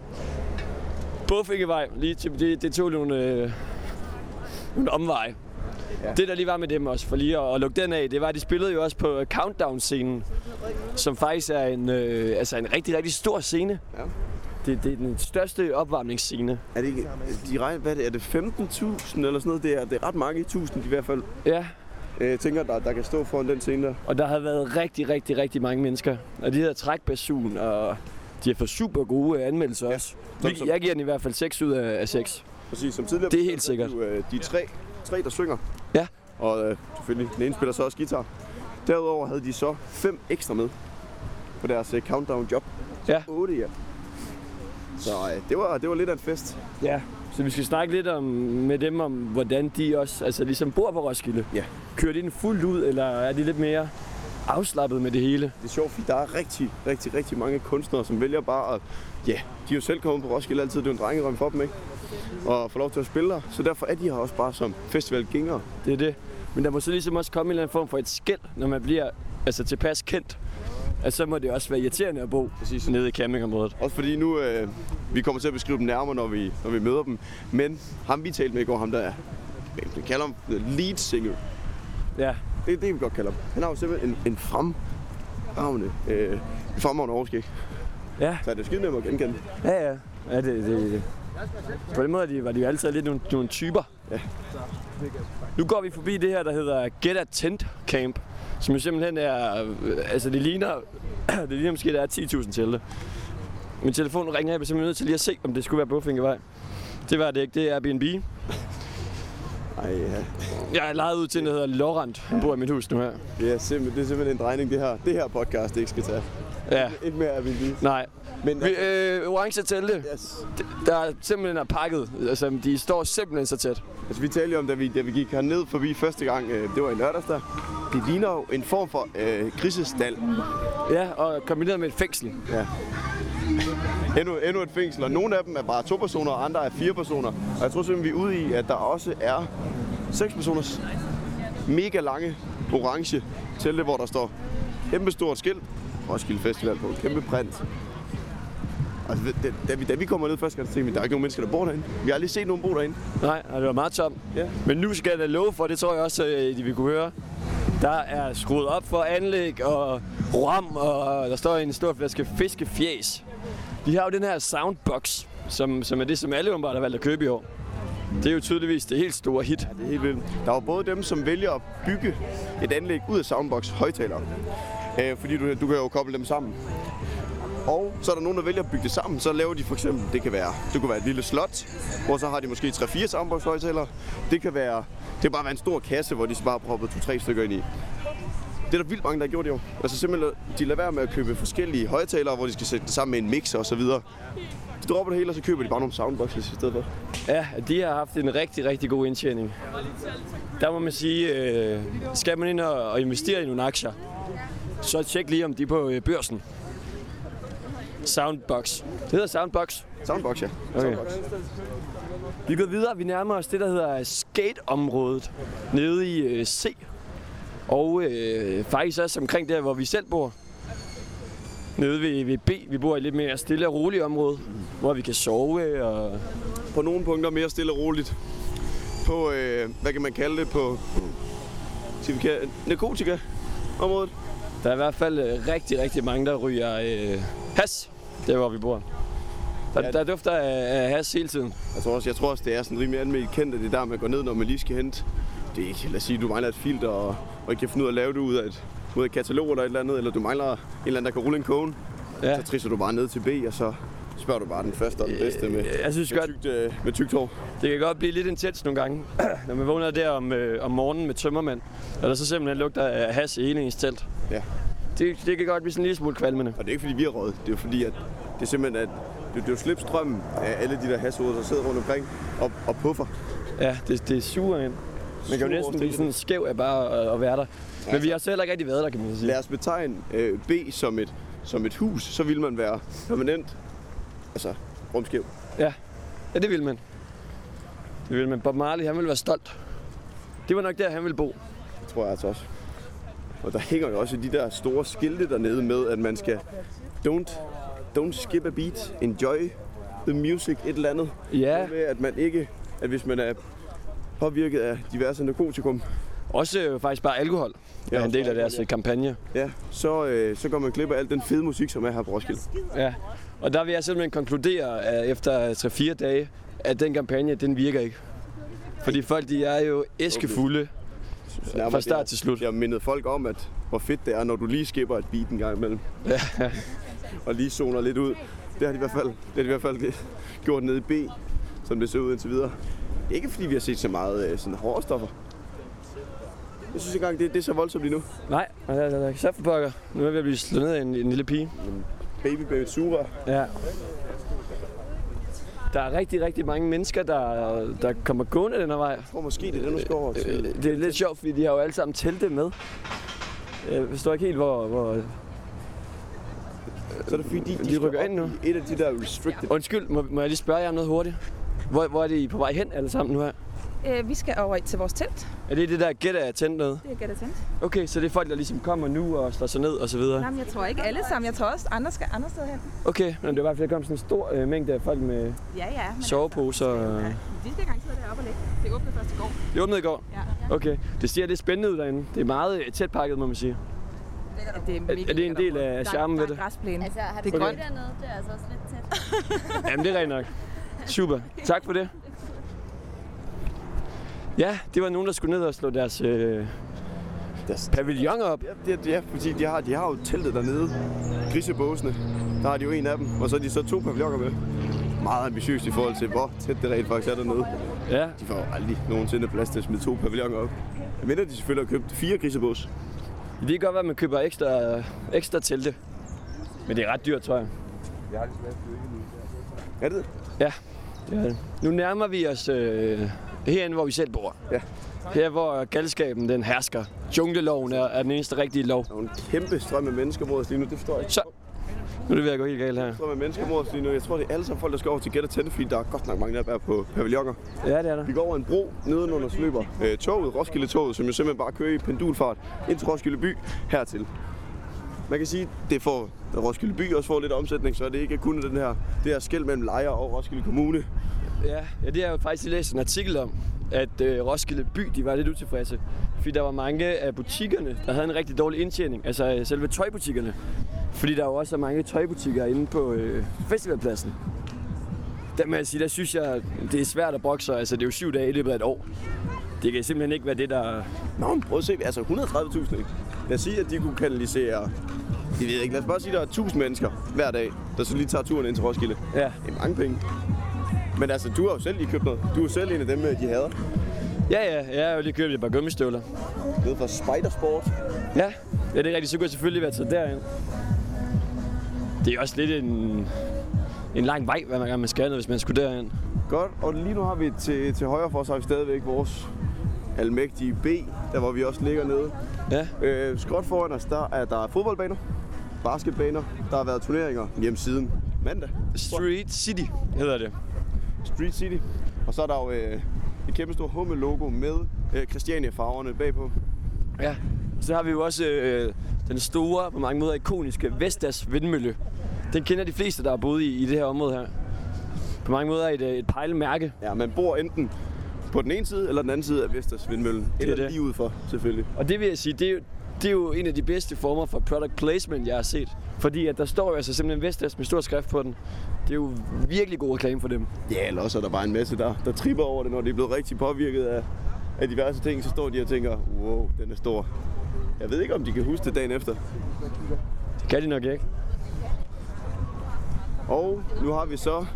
Bogfinkevej, lige til, det, det tog nogle, øh, nogle omveje. Ja. Det der lige var med dem også, for lige at, at lukke den af, det var, at de spillede jo også på øh, Countdown-scenen, som faktisk er en, øh, altså en rigtig, rigtig stor scene. Ja. Det, det er den største opvarmningsscene. Er det ikke, de regner, hvad er det, er det 15.000 eller sådan noget? Det er, det er ret mange tusind i hvert fald. Ja, Øh, Jeg tænker, der, der kan stå foran den scene der. Og der har været rigtig, rigtig, rigtig mange mennesker. Og de hedder Trækbasun, og de har fået super gode anmeldelser Ja. også. Som- som- jeg giver den i hvert fald 6 ud af af 6. Præcis, som tidligere. Det er helt sikkert. er De, øh, de tre, tre, der synger. Ja. Og øh, selvfølgelig, den ene spiller så også guitar. Derudover havde de så fem ekstra med på deres øh, countdown-job. Ja. 8 ja. Så øh, det, var, det var lidt af en fest. Ja. Så vi skal snakke lidt om, med dem om, hvordan de også altså ligesom bor på Roskilde. Ja. Kører de den fuldt ud, eller er de lidt mere afslappet med det hele? Det er sjovt, fordi der er rigtig, rigtig, rigtig mange kunstnere, som vælger bare at... Ja, de er jo selv kommet på Roskilde altid. Det er jo en drengerøm for dem, ikke? Og få lov til at spille der. Så derfor er de her også bare som festivalgængere. Det er det. Men der må så ligesom også komme en eller anden form for et skæld, når man bliver altså tilpas kendt. Altså, så må det også være irriterende at bo Præcis. nede i campingområdet. Også fordi nu, øh, vi kommer til at beskrive dem nærmere, når vi, når vi møder dem. Men ham vi talte med i går, ham der er, vi kalder ham lead singer. Ja, Det er det, vi godt kalder ham. Han har jo simpelthen en, en fremragende, øh, en fremragende overskæg. ja, Så er det skide nemt at genkende. ja, ja. ja det, det, det. På den måde de, var de jo altid lidt nogle, nogle typer. Ja. Nu går vi forbi det her, der hedder Get a Tent Camp, som jo simpelthen er, øh, altså det ligner, det ligner måske, der er 10.000 telte. Min telefon ringer, jeg bliver simpelthen nødt til lige at se, om det skulle være Bogfinkevej. Det var det ikke, det er Airbnb. Ej, ja. Jeg er lejet ud til en, der hedder Laurent. Han bor i mit hus nu her. Det er, simpelthen, det er simpelthen en drejning, det her, det her podcast, det ikke skal tage. Ja, Ikke mere Airbnb. nej. Men Vi, øh, orange telte, yes. der er simpelthen er pakket. Altså, de står simpelthen så tæt. altså, vi talte jo om, da vi, da vi gik herned forbi første gang, øh, det var i lørdags der. Det ligner jo en form for øh, grisestal. Ja, og kombineret med et fængsel. Ja. Endnu, endnu et fængsel, og nogle af dem er bare to personer, og andre er fire personer. Og jeg tror simpelthen, vi er ude i, at der også er seks personers mega lange orange telte, hvor der står kæmpe stort skilt. Roskilde Festival på kæmpe print. Og da, da, vi, da vi kommer ned første gang, så tænkte vi, der er ikke nogen mennesker, der bor derinde. Vi har aldrig set nogen bo derinde. Nej, og det var meget tomt. Ja. Men nu skal jeg da love for, det tror jeg også, de vil kunne høre. Der er skruet op for anlæg og ram, og der står en stor flaske fiskefjæs. De har jo den her soundbox, som, som er det, som alle åbenbart har valgt at købe i år. Det er jo tydeligvis det helt store hit. Det er helt vildt. Der var både dem, som vælger at bygge et anlæg ud af Soundbox højtalere. Øh, fordi du, du kan jo koble dem sammen. Og så er der nogen, der vælger at bygge det sammen. Så laver de for eksempel, det kan være, det kunne være et lille slot, hvor så har de måske 3-4 Soundbox højtalere. Det kan være, det kan bare være en stor kasse, hvor de så bare har proppet 2-3 stykker ind i. Det er der vildt mange, der har gjort i år. Altså simpelthen, de lader være med at købe forskellige højtalere, hvor de skal sætte det sammen med en mixer og så videre. De dropper det hele, og så køber de bare nogle soundboxes i stedet for. Ja, de har haft en rigtig, rigtig god indtjening. Der må man sige, øh, skal man ind og, og investere i nogle aktier, så tjek lige, om de er på øh, børsen. Soundbox. Det hedder Soundbox. Soundbox, ja. Okay. Soundbox. Vi går videre. Vi nærmer os det, der hedder skateområdet nede i øh, C. Og øh, faktisk også omkring der, hvor vi selv bor. Nede ved, ved B. Vi bor i et lidt mere stille og roligt område, hvor vi kan sove og... På nogle punkter mere stille og roligt. på, øh, hvad kan man kalde det, på narkotika-området. Der er i hvert fald øh, rigtig, rigtig mange, der ryger øh, has, der hvor vi bor. Der, Ja. der dufter af, af has hele tiden. Jeg tror også, jeg tror også det er sådan rimelig almindeligt kendt, at det er der, man går ned, når man lige skal hente. Det er ikke, lad os sige, du mangler et filter, og, og ikke kan finde ud af at lave det ud af et, ud af et katalog eller et eller andet, eller du mangler en eller anden, der kan rulle en kone. Ja. Så trisser du bare ned til B, og så spørger du bare den første og den bedste med, Jeg synes med, godt, tykt, øh, med tykt hår. det kan godt blive lidt intens nogle gange, når man vågner der om, øh, om morgenen med tømmermænd, og der så simpelthen lugter af has i hele ens telt. Ja. Det, det kan godt blive sådan en lille smule kvalmende. Og det er ikke fordi, vi har råd. Det er fordi, at det er simpelthen, at det, det er slipstrømmen af alle de der hashoveder, der sidder rundt omkring og, og puffer. Ja, det, det suger ind. Man kan jo næsten blive sådan skæv af bare at, være der. Men vi har heller ikke rigtig været der, kan man sige. Lad os betegne øh, B som et, som et hus, så vil man være permanent, altså rumskæv. Ja, det vil man. Det vil man. Bob Marley, han ville være stolt. Det var nok der, han ville bo. Det tror jeg altså også. Og der hænger jo også de der store skilte dernede med, at man skal don't, don't skip a beat, enjoy the music, et eller andet. Ja, Noget Med, at man ikke, at hvis man er påvirket af diverse narkotikum, også øh, faktisk bare alkohol Ja, er en del af deres alkohol, øh, kampagne. ja, så, øh, så går man glip af al den fede musik, som er her på Roskilde. Ja. Og der vil jeg simpelthen konkludere at efter 3-4 dage, at den kampagne, den virker ikke. Fordi folk, de er jo æskefulde Nærmere fra start til slut. Jeg mindet folk om, at hvor fedt det er, når du lige skipper et beat en gang imellem. Ja. og lige zoner lidt ud. Det har de i hvert fald, det har de i hvert fald gjort nede i B, som det ser ud indtil videre. Ikke fordi vi har set så meget øh, sådan hårde stoffer. Jeg synes ikke engang, det, det er så voldsomt lige nu. Nej, og der, der, der, så for pokker. Nu er vi ved at blive slået ned af en, en lille pige. Baby baby sura. Ja. Der er rigtig, rigtig mange mennesker, der, der kommer gående den her vej. Jeg tror måske, det er den, du skal over til. Øh, Det er lidt sjovt, fordi de har jo alle sammen telte med. Jeg forstår ikke helt, hvor... hvor... Så er det fordi, de, de rykker ind nu. Et af de der restricted. Undskyld, må, må jeg lige spørge jer om noget hurtigt? Hvor, hvor er de på vej hen alle sammen nu her? Øh, vi skal over til vores telt. Er det det der gæt af tændt noget? Det er Gæt Tent. Okay, så det er folk, der ligesom kommer nu og slår sig ned og så videre? Nej, men jeg tror ikke alle sammen. Jeg tror også, andre skal andre steder hen. Okay, men det var i hvert fald, der kom sådan en stor øh, mængde af folk med Ja, ja. Men soveposer. Altså, ja, vi skal garanteret deroppe og ligge. Det åbnede først i går. Det åbnede i går? Ja. Okay, det ser lidt spændende ud derinde. Det er meget øh, tæt pakket, må man sige. Det er, mega er det en del af Der- charmen ved Der det? er græsplæne. Altså, har Det du er det grønt. dernede? Det er altså også lidt tæt. Jamen, det er rent nok. Super. Tak for det. Ja, det var nogen, der skulle ned og slå deres øh, Deres- pavillon op. Ja, det, ja, fordi de har, de har jo teltet dernede. Grisebåsene. Der har de jo en af dem. Og så har de så to pavilloner med. Meget ambitiøst i forhold til, hvor tæt det rent faktisk er dernede. Ja, De får aldrig nogensinde plads til at smide to pavilloner op. Jeg mener, de selvfølgelig har købt fire grisebås. det kan godt være, at man køber ekstra, ekstra telte. Men det er ret dyrt, tror jeg. Er det det? Ja, det er det. Nu nærmer vi os øh, herinde, hvor vi selv bor. Ja. Her, hvor galskaben den hersker. Jungleloven er, er den eneste rigtige lov. Der er en kæmpe strøm af os lige nu. Det forstår jeg ikke. Så, nu er det ved at gå helt galt her. strøm af os lige nu. Jeg tror, det er alle sammen folk, der skal over til Get Tent, fordi der er godt nok mange, der er på pavilloner. Ja, det er der. Vi går over en bro nedenunder så løber øh, toget, Roskilde-toget, som jo simpelthen bare kører i pendulfart ind til Roskilde by hertil. Man kan sige, det får Roskilde by også får lidt omsætning, så er det ikke kun den her, det her skæld mellem Lejre og Roskilde Kommune. Ja, ja, det har jeg jo faktisk læst en artikel om, at øh, Roskilde by de var lidt utilfredse. Fordi der var mange af butikkerne, der havde en rigtig dårlig indtjening. Altså øh, selve tøjbutikkerne. Fordi der er jo også er mange tøjbutikker inde på øh, festivalpladsen. Der må jeg sige, der synes jeg, det er svært at brokke sig. Altså det er jo syv dage i løbet af et år. Det kan simpelthen ikke være det, der... Nå, men prøv at se, altså 130.000, ikke? Lad os sige, at de kunne kanalisere, jeg ved ikke, lad os bare sige, at der er 1000 mennesker hver dag, der så lige tager turen ind til Roskilde. Ja, Det er mange penge. Men altså, du har jo selv lige købt noget. Du er jo selv en af dem, øh, de hader. ja, ja jeg har jo lige købt et par gummistøvler. Nede fra Spidersport. Ja, ja det er rigtigt. Så kunne jeg selvfølgelig være taget derind. Det er også lidt en, en lang vej, hvad man, man skal, hvis man skulle derind. Godt, og lige nu har vi til, til højre for vi stadigvæk vores almægtige B, der hvor vi også ligger nede. Ja, Øh, skråt foran os, der er der fodboldbaner, basketbaner, der har været turneringer hjem siden mandag. Street City hedder det. Street City. Og så er der jo øh, et kæmpe stort Hummel-logo med øh, Christiania-farverne bagpå. Ja. Så har vi jo også øh, den store, på mange måder ikoniske Vestas vindmølle. Den kender de fleste, der har boet i, i det her område her. På mange måder et, øh, et pejlemærke. Ja, man bor enten på den ene side eller den anden side af Vestas vindmøllen. Eller det. lige ud for, selvfølgelig. Og det vil jeg sige, det er, jo, det er jo en af de bedste former for product placement, jeg har set. Fordi at der står jo altså simpelthen Vestas med stor skrift på den. Det er jo virkelig god reklame for dem. Ja, eller også er der bare en masse, der, der tripper over det, når de er blevet rigtig påvirket af, af diverse ting. Så står de og tænker, wow, den er stor. Jeg ved ikke, om de kan huske det dagen efter. Det kan de nok ikke. Og nu har vi så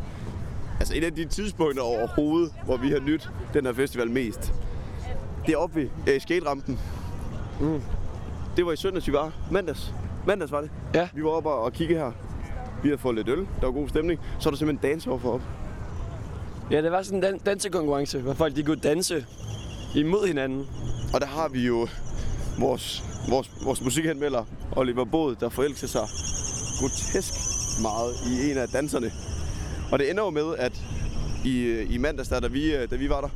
altså et af de tidspunkter overhovedet, hvor vi har nyt den her festival mest. Det er oppe ved øh, skaterampen. Mm. Det var i søndags, vi var. Mandags. Mandags var det. Ja. Vi var oppe og kigge her. Vi har fået lidt øl. Der var god stemning. Så er der simpelthen danceover for op. Ja, det var sådan en dan- dansekonkurrence, hvor folk de kunne danse imod hinanden. Og der har vi jo vores, vores, vores musikanmelder, Oliver Bod, der forelsker sig grotesk meget i en af danserne. Og det ender jo med, at i, i mandags, der, da, vi, øh, da vi var der,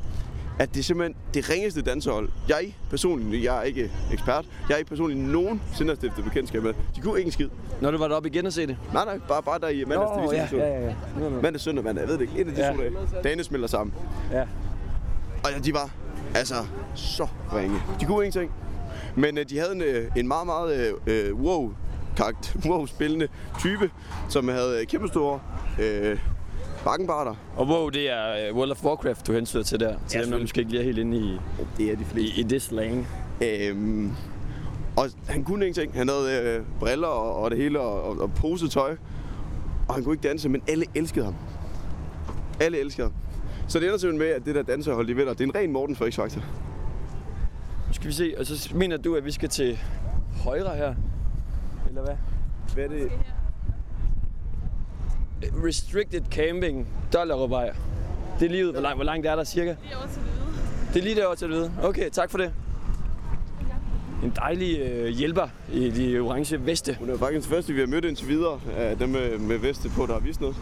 at det er simpelthen det ringeste dansehold. Jeg personligt, jeg er ikke ekspert, jeg er ikke personligt nogensinde har stiftet bekendtskab med. De kunne ikke en skid. Når du var deroppe igen og se det. Nej, nej, bare, bare der i mandags. vi ja, ja, ja, ja. Nå, nå. Mandag, søndag, mandag, jeg ved det ikke. En af de Ja. to dage. Dagene smelter sammen. Ja. Og ja, de var altså så ringe. De kunne ingenting. Men øh, de havde en, øh, en meget, meget øh, øh, wow, kagt, wow spillende type, som havde øh, kæmpe store øh, bakkenbarter. Og wow, det er uh, World of Warcraft, du hensyder til der. Til dem, der måske ikke lige er helt inde i, Det er de i, fleste. i det slang. Øhm, og han kunne ingenting. Han havde øh, briller og, og det hele og, og, og posetøj. Og han kunne ikke danse, men alle elskede ham. Alle elskede ham. Så det ender simpelthen med, at det der danserhold, de vinder. Det er en ren Morten for X-Factor. Nu skal vi se, og så mener du, at vi skal til højre her? Eller hvad? Hvad er det? Restricted Camping, Dollerupvej. Det er lige ud. Hvor langt, hvor langt er der cirka? Lige over til hvide. Det er lige derovre til vide. Okay, tak for det. En dejlig øh, hjælper i de orange veste. Hun er faktisk den første, vi har mødt indtil videre af dem med, med veste på, der har vist noget.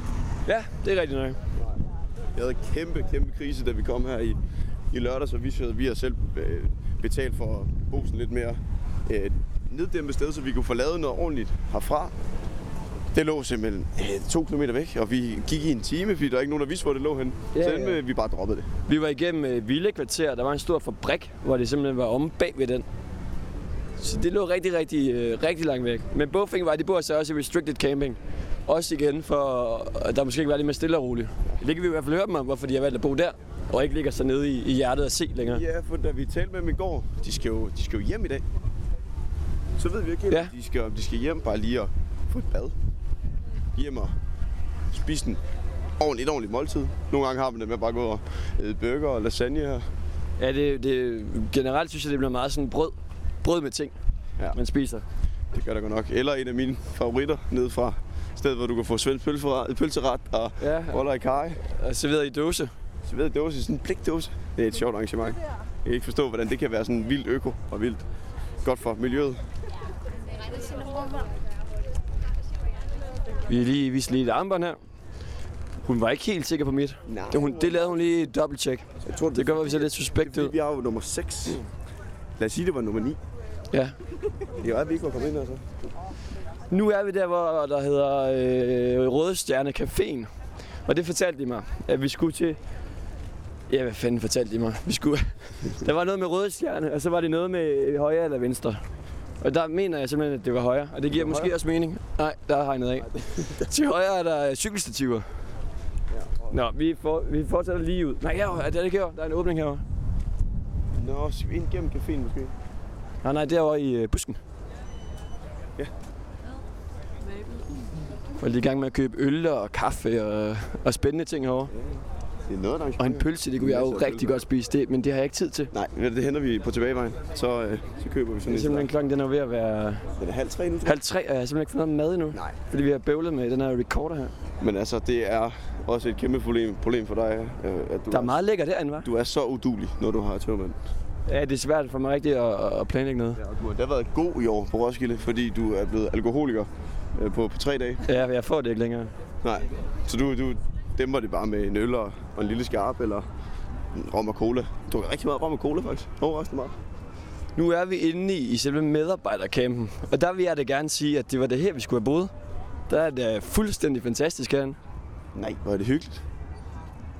Ja, det er rigtigt nok. Jeg havde kæmpe, kæmpe krise, da vi kom her i, i lørdag, så vi, vi har selv øh, betalt for at bo sådan lidt mere øh, neddæmpet sted, så vi kunne få lavet noget ordentligt herfra. Det lå simpelthen øh, to kilometer væk, og vi gik i en time, fordi der er ikke nogen, der vidste, hvor det lå hen. Ja, så ja. øh, vi bare droppede det. Vi var igennem øh, Ville Kvarter. Der var en stor fabrik, hvor det simpelthen var omme bag ved den. Så det lå rigtig, rigtig, øh, rigtig langt væk. Men Bofing var, de bor så også i Restricted Camping. Også igen for, at der måske ikke var lidt mere stille og roligt. Det kan vi i hvert fald høre dem om, hvorfor de har valgt at bo der. Og ikke ligger så nede i, i hjertet og se længere. Ja, for da vi talte med dem i går, de skal jo, de skal jo hjem i dag. Så ved vi ikke helt, Ja. de, skal, de skal hjem bare lige og få et bad. Hjem og spise en ordentligt, et ordentligt måltid. Nogle gange har vi det med at bare gå og æde burger og lasagne her. Ja, det, det, generelt synes jeg, det bliver meget sådan brød. Brød med ting, Ja. man spiser. Det gør der godt nok. Eller en af mine favoritter ned fra stedet, hvor du kan få svensk pølseret, pølseret og Ja. boller i kaj. Og serveret i dåse. Så ved dåse, sådan en blikdåse. Det er et sjovt arrangement. Jeg kan ikke forstå, hvordan det kan være sådan vildt øko og vildt godt for miljøet. Vi har lige vist lige et armbånd her. Hun var ikke helt sikker på mit. Nej. Det, hun, det lavede hun lige et dobbelttjek. Jeg tror, Det gør, at vi ser lidt suspekt ud. vi er jo nummer 6. Lad os sige, det var nummer 9. Ja. Det er vi ikke var kommet ind, altså. Nu er vi der, hvor der hedder øh, Røde Stjerne Caféen. Og det fortalte de mig, at vi skulle til... Ja, hvad fanden fortalte de mig? Vi skulle... der var noget med Røde Stjerne, og så var det noget med højre eller venstre. Og der mener jeg simpelthen, at det var højre. Og det giver måske også mening. Nej, der har jeg noget af. til højre er der cykelstativer. Nå, vi, får, vi fortsætter lige ud. Nej, herovre. er det ikke herovre? Der er en åbning herovre. Nå, ind gennem caféen måske? Nej, nej, derovre i øh, busken. Ja. Og lige i gang med at købe øl og kaffe og, og spændende ting herovre. Det er noget, der Og en pølse, det kunne jeg jo rigtig godt spise, det, men det har jeg ikke tid til. Nej, du, det henter vi på tilbagevejen. Så, øh, så køber vi Det sådan er en simpelthen klokken, den er ved at være Den er halv tre nu, tror jeg. halv tre, og jeg har simpelthen ikke fået noget mad endnu. Nej. Fordi vi har bøvlet med den her recorder her. Men altså, det er også et kæmpe problem, problem for dig, øh, at du, Der er meget lækker derinde, hva'? du er så udulig, når du har tømmermænd. Ja, det er svært for mig rigtig at, at planlægge noget. Ja, og du har da været god i år på Roskilde, fordi du er blevet alkoholiker øh, på, på tre dage. Ja, jeg får det ikke længere. Nej, så du, du dæmper det bare med en øl og, og en lille skarp, eller rom og cola. Du har rigtig meget rom og cola, faktisk. Overraskende meget. Nu er vi inde i, i selve medarbejdercampen, og der vil jeg da gerne sige, at det var det her, vi skulle have boet. Der er det fuldstændig fantastisk herinde. Nej, hvor er det hyggeligt.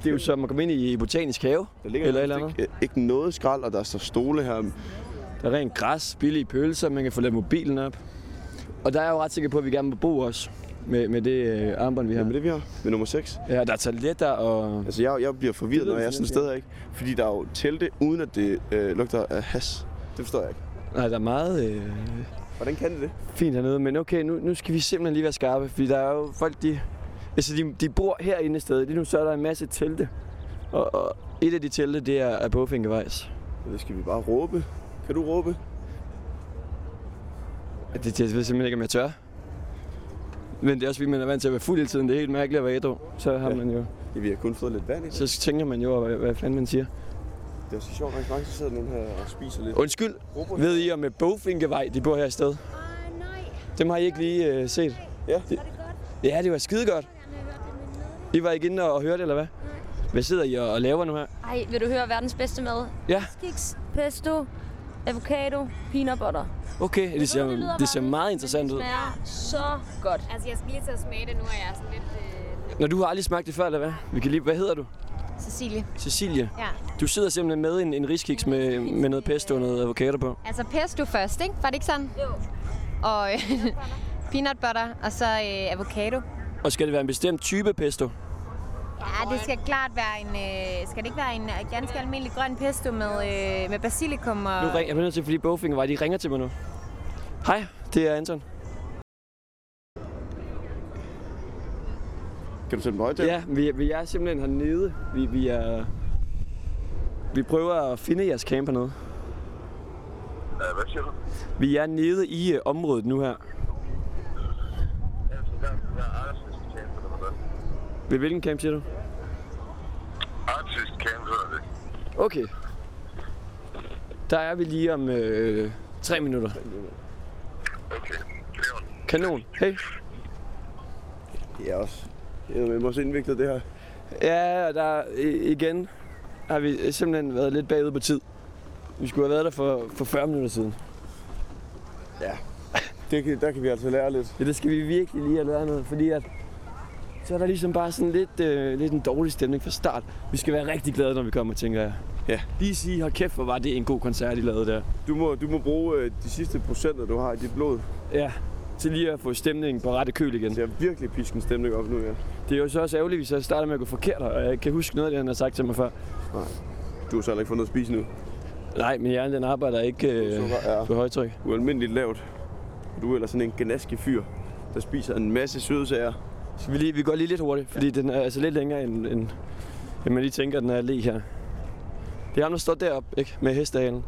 det er jo som at komme ind i botanisk have. Der ligger eller et eller andet. ikke, ikke noget skrald, og der står stole her. Der er rent græs, billige pølser, man kan få lavet mobilen op. Og der er jeg jo ret sikker på, at vi gerne vil bo også. Med, med det øh, armbånd, vi har. Jamen det vi har med nummer 6. Ja, der er toiletter og... Altså jeg, jeg bliver forvirret, Det når jeg er sådan et sted ikke? Fordi der er jo telte, uden at det øh, lugter af has. Det forstår jeg ikke. Nej, der er meget øh, Hvordan kan det det? fint hernede. Men okay, nu, nu skal vi simpelthen lige være skarpe. Fordi der er jo folk, de... Altså, de, de bor herinde i stedet. Lige nu så er der en masse telte. Og, og et af de telte, det er, er Bogfinkevejs. Det skal vi bare råbe. Kan du råbe? Det, det, jeg ved simpelthen ikke, om jeg tør. Men det er også fordi, man er vant til at være fuld hele tiden. Det er helt mærkeligt at være ædru. Så har Ja. man jo... Ja, vi har kun fået lidt vand i. Så tænker man jo, hvad, hvad fanden man siger. Det er så sjovt, at så sidder nogen her og spiser lidt. Undskyld, Robot. ved I om med Bogfinkevej, de bor her i stedet? Åh, nej. Dem har I ikke lige øh, set? Ja. Var det godt? Ja, det var skide godt. I var ikke inde og hørte det, eller hvad? Hvad sidder I og og laver nu her? Ej, vil du høre verdens bedste mad? Ja. Skiks, pesto, avocado, peanut butter. Okay, det ser, Det lyder det ser meget interessant ud. Det smager så godt. Altså, jeg skal lige til at smage det nu, og jeg er sådan lidt... Øh... Når du har aldrig smagt det før, eller hvad? Vi kan lige, hvad hedder du? Cecilie. Cecilie. Ja. Du sidder simpelthen med en, en riskiks med, med noget pesto og noget avocado på. Altså pesto først, ikke? Var det ikke sådan? Jo. Og peanut butter, og så øh, avocado. Og skal det være en bestemt type pesto? Ja, det skal klart være en... Øh, skal det ikke være en øh, ganske almindelig grøn pesto med, øh, med basilikum og... Nu ringer jeg nødt til, fordi Bogfingervej, de ringer til mig nu. Hej, det er Anton. Kan du sætte den højt? Ja, vi, vi er simpelthen hernede. Vi, vi er... Vi prøver at finde jeres camper noget. Hvad siger du? Vi er nede i øh, området nu her. Ja, så der, der er camp, hvad? Ved hvilken camp siger du? Artist camp hedder det. Okay. Der er vi lige om øh, tre minutter. Okay, kanon. Hey. Det er også. Det er også indviklet, det her. Ja, og der igen har vi simpelthen været lidt bagud på tid. Vi skulle have været der for, for 40 minutter siden. Det kan, der kan vi altså lære lidt. Ja, det skal vi virkelig lige have lært noget, fordi at så er der ligesom bare sådan lidt, øh, lidt en dårlig stemning fra start. Vi skal være rigtig glade, når vi kommer, tænker jeg. Ja. Lige sige, hold kæft, hvor var det en god koncert, I lavede der. Du må, du må bruge øh, de sidste procenter, du har i dit blod, Ja, til lige at få stemningen på rette køl igen. til at virkelig piske en stemning op nu, ja. Det er jo så også ærgerligt, hvis jeg starter med at gå forkert, og jeg kan huske noget af det, han har sagt til mig før. Du har så heller ikke fået noget at spise nu. Nej, men hjernen den arbejder ikke øh, Sukker er på højtryk. ualmindeligt lavt. Du er ellers sådan en ganaske fyr, der spiser en masse sødsager. Så vi, lige, vi går lige lidt hurtigt, fordi den er altså lidt længere, end, end, end man lige tænker, den er lige her. Det er ham, der står deroppe, ikke? Med hestehalen.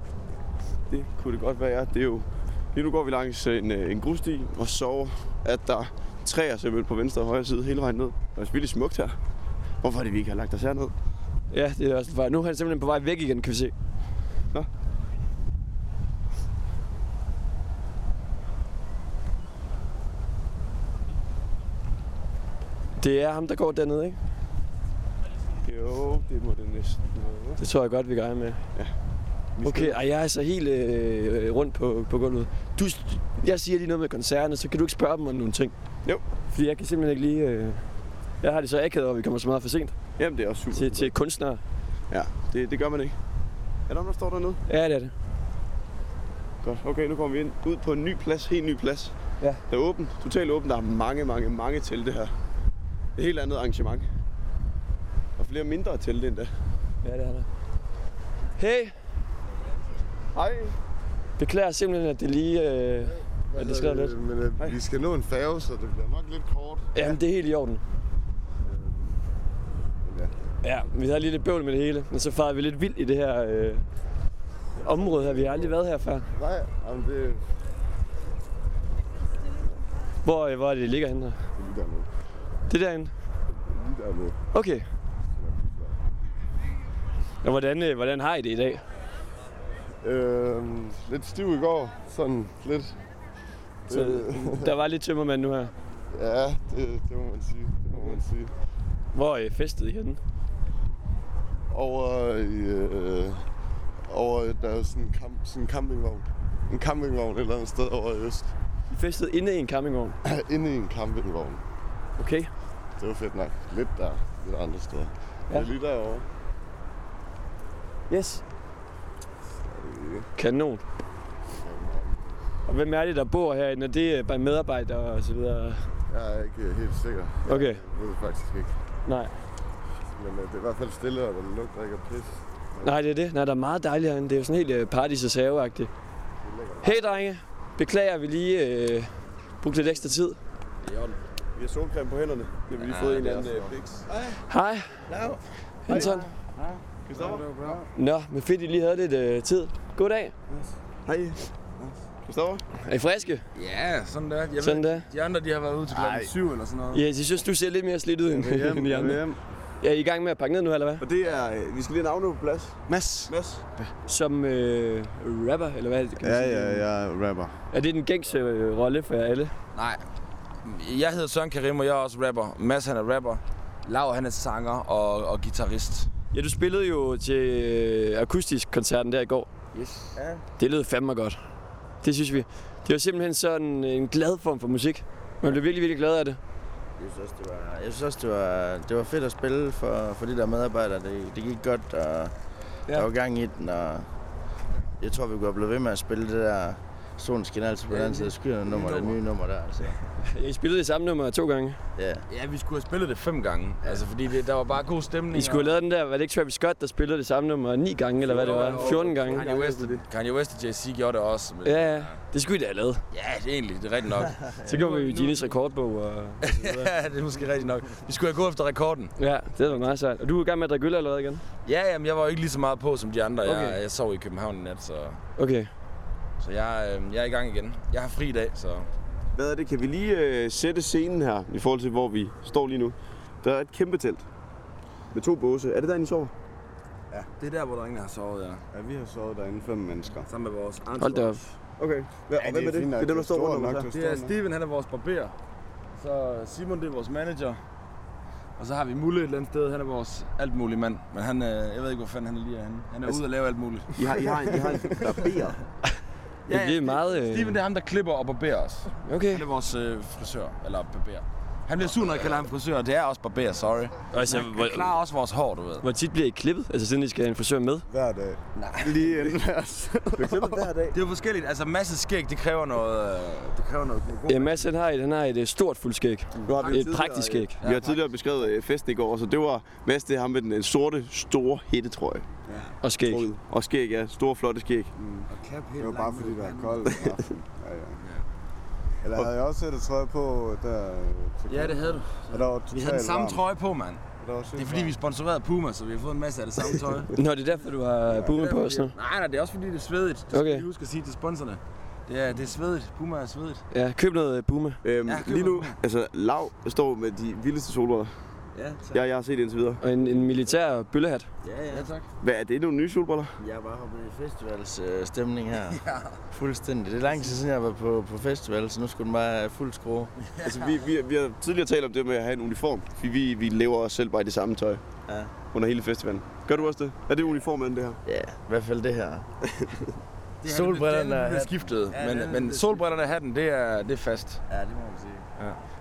Det kunne det godt være, ja. Det er jo... Lige nu går vi langs en, øh, en grussti, og så at der er træer simpelthen på venstre og højre side hele vejen ned. Det er virkelig smukt her. Hvorfor er det, vi ikke har lagt os herned? Ja, det er også en fejl. Nu er han simpelthen på vej væk igen, kan vi se. Det er ham, der går dernede, ikke? Jo, det må det næsten være. Det tror jeg godt, vi regne med. Skal- Okay, og jeg er så helt øh, rundt på, på gulvet. Du, jeg siger lige noget med koncerterne, så kan du ikke spørge dem om nogle ting? Jo. Fordi jeg kan simpelthen ikke lige... Øh, jeg har det så akavet, og vi kommer så meget for sent Jamen, det er også super. til, til kunstnere. Ja, det, det gør man ikke. Er der nogen, der står dernede? Ja, det er det. Godt. Okay, nu kommer vi ind ud på en ny plads. Helt ny plads. Ja. Der er åben. Totalt åben. Der er mange, mange, mange telte her. Et helt andet arrangement. Og flere mindre telte endda. Ja, det er der. Hey, Hej. beklager simpelthen, at det lige... Øh, at det skrider lidt. Men øh, vi skal nå en færge, så det bliver nok lidt kort. Jamen, det er helt i orden. Men ja, Ja, vi havde lige lidt bøvl med det hele, men så farede vi lidt vildt i det her øh, område her. Vi har aldrig været her før. nej, jamen det, det Hvor, øh, hvor er det, det ligger henne her? er lige dernede. Det er derinde? Lige dernede. Okay. Og hvordan, øh, hvordan har I det i dag? Øh, lidt stiv i går. Sådan lidt. Så, der var lidt tømmermand nu her. Ja, det, det må man sige. Det må man sige. Hvor øh, festede I henne? Over i... Øh, over, der er sådan en, camp, sådan en campingvogn. En campingvogn et eller andet sted over i øst. I festede inde i en campingvogn. Inde i en campingvogn. Okay. Det var fedt nok. Lidt der, lidt andre steder. Det er lige derovre. Yes. Kanon. Og hvem er det, der bor herinde? Er det bare medarbejdere og så videre? Jeg er ikke helt sikker. Okay. Jeg ved det faktisk ikke. Nej. Men øh, det er i hvert fald stille, og der lugter ikke af pis. Nej, det er det. Nej, der er meget dejligt herinde. Det er jo sådan helt øh, paradis og saveagtigt. Hey, drenge. Beklager, at vi lige øh, brugte lidt ekstra tid. Vi har solcreme på hænderne. Det har vi lige fået en anden øh, piks. Hej. Anton. Christoffer? Nå, men fedt, I lige havde lidt øh, tid. God dag. Hej. Christoffer? Er I friske? Ja, sådan der. Jeg Sådan ved, der. De andre, de har været ude til klokken 7 eller sådan noget. Ja, jeg synes, du ser lidt mere slidt ud end, end de andre. hjem. Ja, I er i gang med at pakke ned nu, eller hvad? Og det er, øh, vi skal lige have navnet på plads. Mads. Mads. Som øh, rapper, eller hvad? Kan Ja, sige? ja, jeg er rapper. Er det den gængse øh, rolle for jer alle? Nej. Jeg hedder Søren Karim, og jeg er også rapper. Mads, han er rapper. Lav, han er sanger og, og guitarist. Ja, du spillede jo til øh, akustisk koncerten der i går. Yes. Ja. Det lød fandme godt. Det synes vi. Det var simpelthen sådan en glad form for musik. Man blev virkelig, virkelig glad af det. Jeg synes også, det var, jeg synes også, det var, det var fedt at spille for, for de der medarbejdere. Det, det gik godt, og ja. der var gang i den, og jeg tror, vi kunne have blevet ved med at spille det der Solen skinner altid på den anden side af skyerne nummer, det nye nummer der. Altså. I spillede det samme nummer to gange. Ja. Ja, vi skulle have spillet det fem gange. Ja. Altså, fordi det, der var bare god stemning. I skulle have lavet den der, var det ikke Travis Scott, der spillede det samme nummer ni gange, eller hvad det var? 14 gange. Kanye West, Kanye West og Jay-Z gjorde det også. Men, Ja, ja. Det skulle I da have lavet. ja, det er egentlig, det er rigtigt nok. Så går vi i Guinness rekordbog. Og... ja, det er måske rigtigt nok. Vi skulle have gået efter rekorden. Ja, det var meget sejt. Og du er i gang med at drikke øl allerede igen? Ja, jamen, jeg var jo ikke lige så meget på som de andre. Okay. Jeg, jeg sov i København i nat, så, Okay. Så jeg, øh, jeg er i gang igen. Jeg har fri i dag, så... Hvad er det? Kan vi lige øh, sætte scenen her, i forhold til, hvor vi står lige nu? Der er et kæmpe telt med to båse. Er det der, I sover? Det er der, hvor der ingen har sovet, ja. Ja, vi har sovet derinde fem mennesker. Sammen med vores Hold da op. Okay. Hvad, og hvem er det? Det er dem, der står rundt om her. Det er Steven, han er vores barber. Så Simon, det er vores manager. Og så har vi Mulle et eller andet sted, han er vores alt muligt mand. Men han, øh, jeg ved ikke, hvor fanden han er lige er henne. Han er Altså- ude og lave alt muligt. I har, I har, en, I har en barber. Ja, det er meget... Øh... Steven, det er ham, der klipper og barberer os. Okay. Han er vores øh, frisør, eller barber. Han bliver sur, når jeg kalder ham frisør, det er også barber, sorry. Altså, Han hvor, klarer også vores hår, du ved. hvor tit bliver I klippet? Altså siden I skal have en frisør med? Hver dag. Nej. Lige inden deres. Bliver klippet hver dag. Det er jo forskelligt. Altså, masse skæg, det kræver noget... Øh, det kræver noget god Ja, Mads han har et, han har et øh, stort fuldskæg. Jo Et praktisk skæg. Vi har tidligere beskrevet øh, festen i går, så det var Mads, det er ham med den sorte, store hættetrøje. Og skæg. Og skæg, ja. Store, flotte skæg. Det var bare fordi, der er koldt. Ja, ja. Eller havde jeg også et trøje på der øh, til Ja, det havde du. Og der var Vi havde den samme varmt. trøje på, mand. Det er fordi, vi er sponsoreret af Puma, så vi har fået en masse af det samme tøj. Nå, det er derfor, du har Puma på os nu. Nej, nej, det er også fordi, det er svedigt. Det skal Okay. vi huske at sige til sponsorerne. Det er, det er svedigt. Puma er svedigt. Ja, køb noget øh, Puma. Øhm, Ja, ja, køb lige nu, mig. altså Lav står med de vildeste solbriller, Ja, tak. jeg, jeg har set indtil videre. Og en, en militær bøllehat. Ja, ja. Ja, tak. Hvad er det, nogle nye solbriller? Jeg er bare hoppet i festivals øh, stemning her. ja. Fuldstændig. Det er lang tid siden, jeg har været på, på festival, så nu skulle den bare have fuld skrue. Altså, vi, vi, vi har tidligere talt om det med at have en uniform, fordi vi, vi lever os selv bare i det samme tøj Ja. under hele festivalen. Gør du også det? Er det uniformen, det her? Ja, i hvert fald det her. Det Solbrillerne er er skiftet. Ja, men, men solbrillerne og hatten, det er, det er fast. Ja, det må man sige.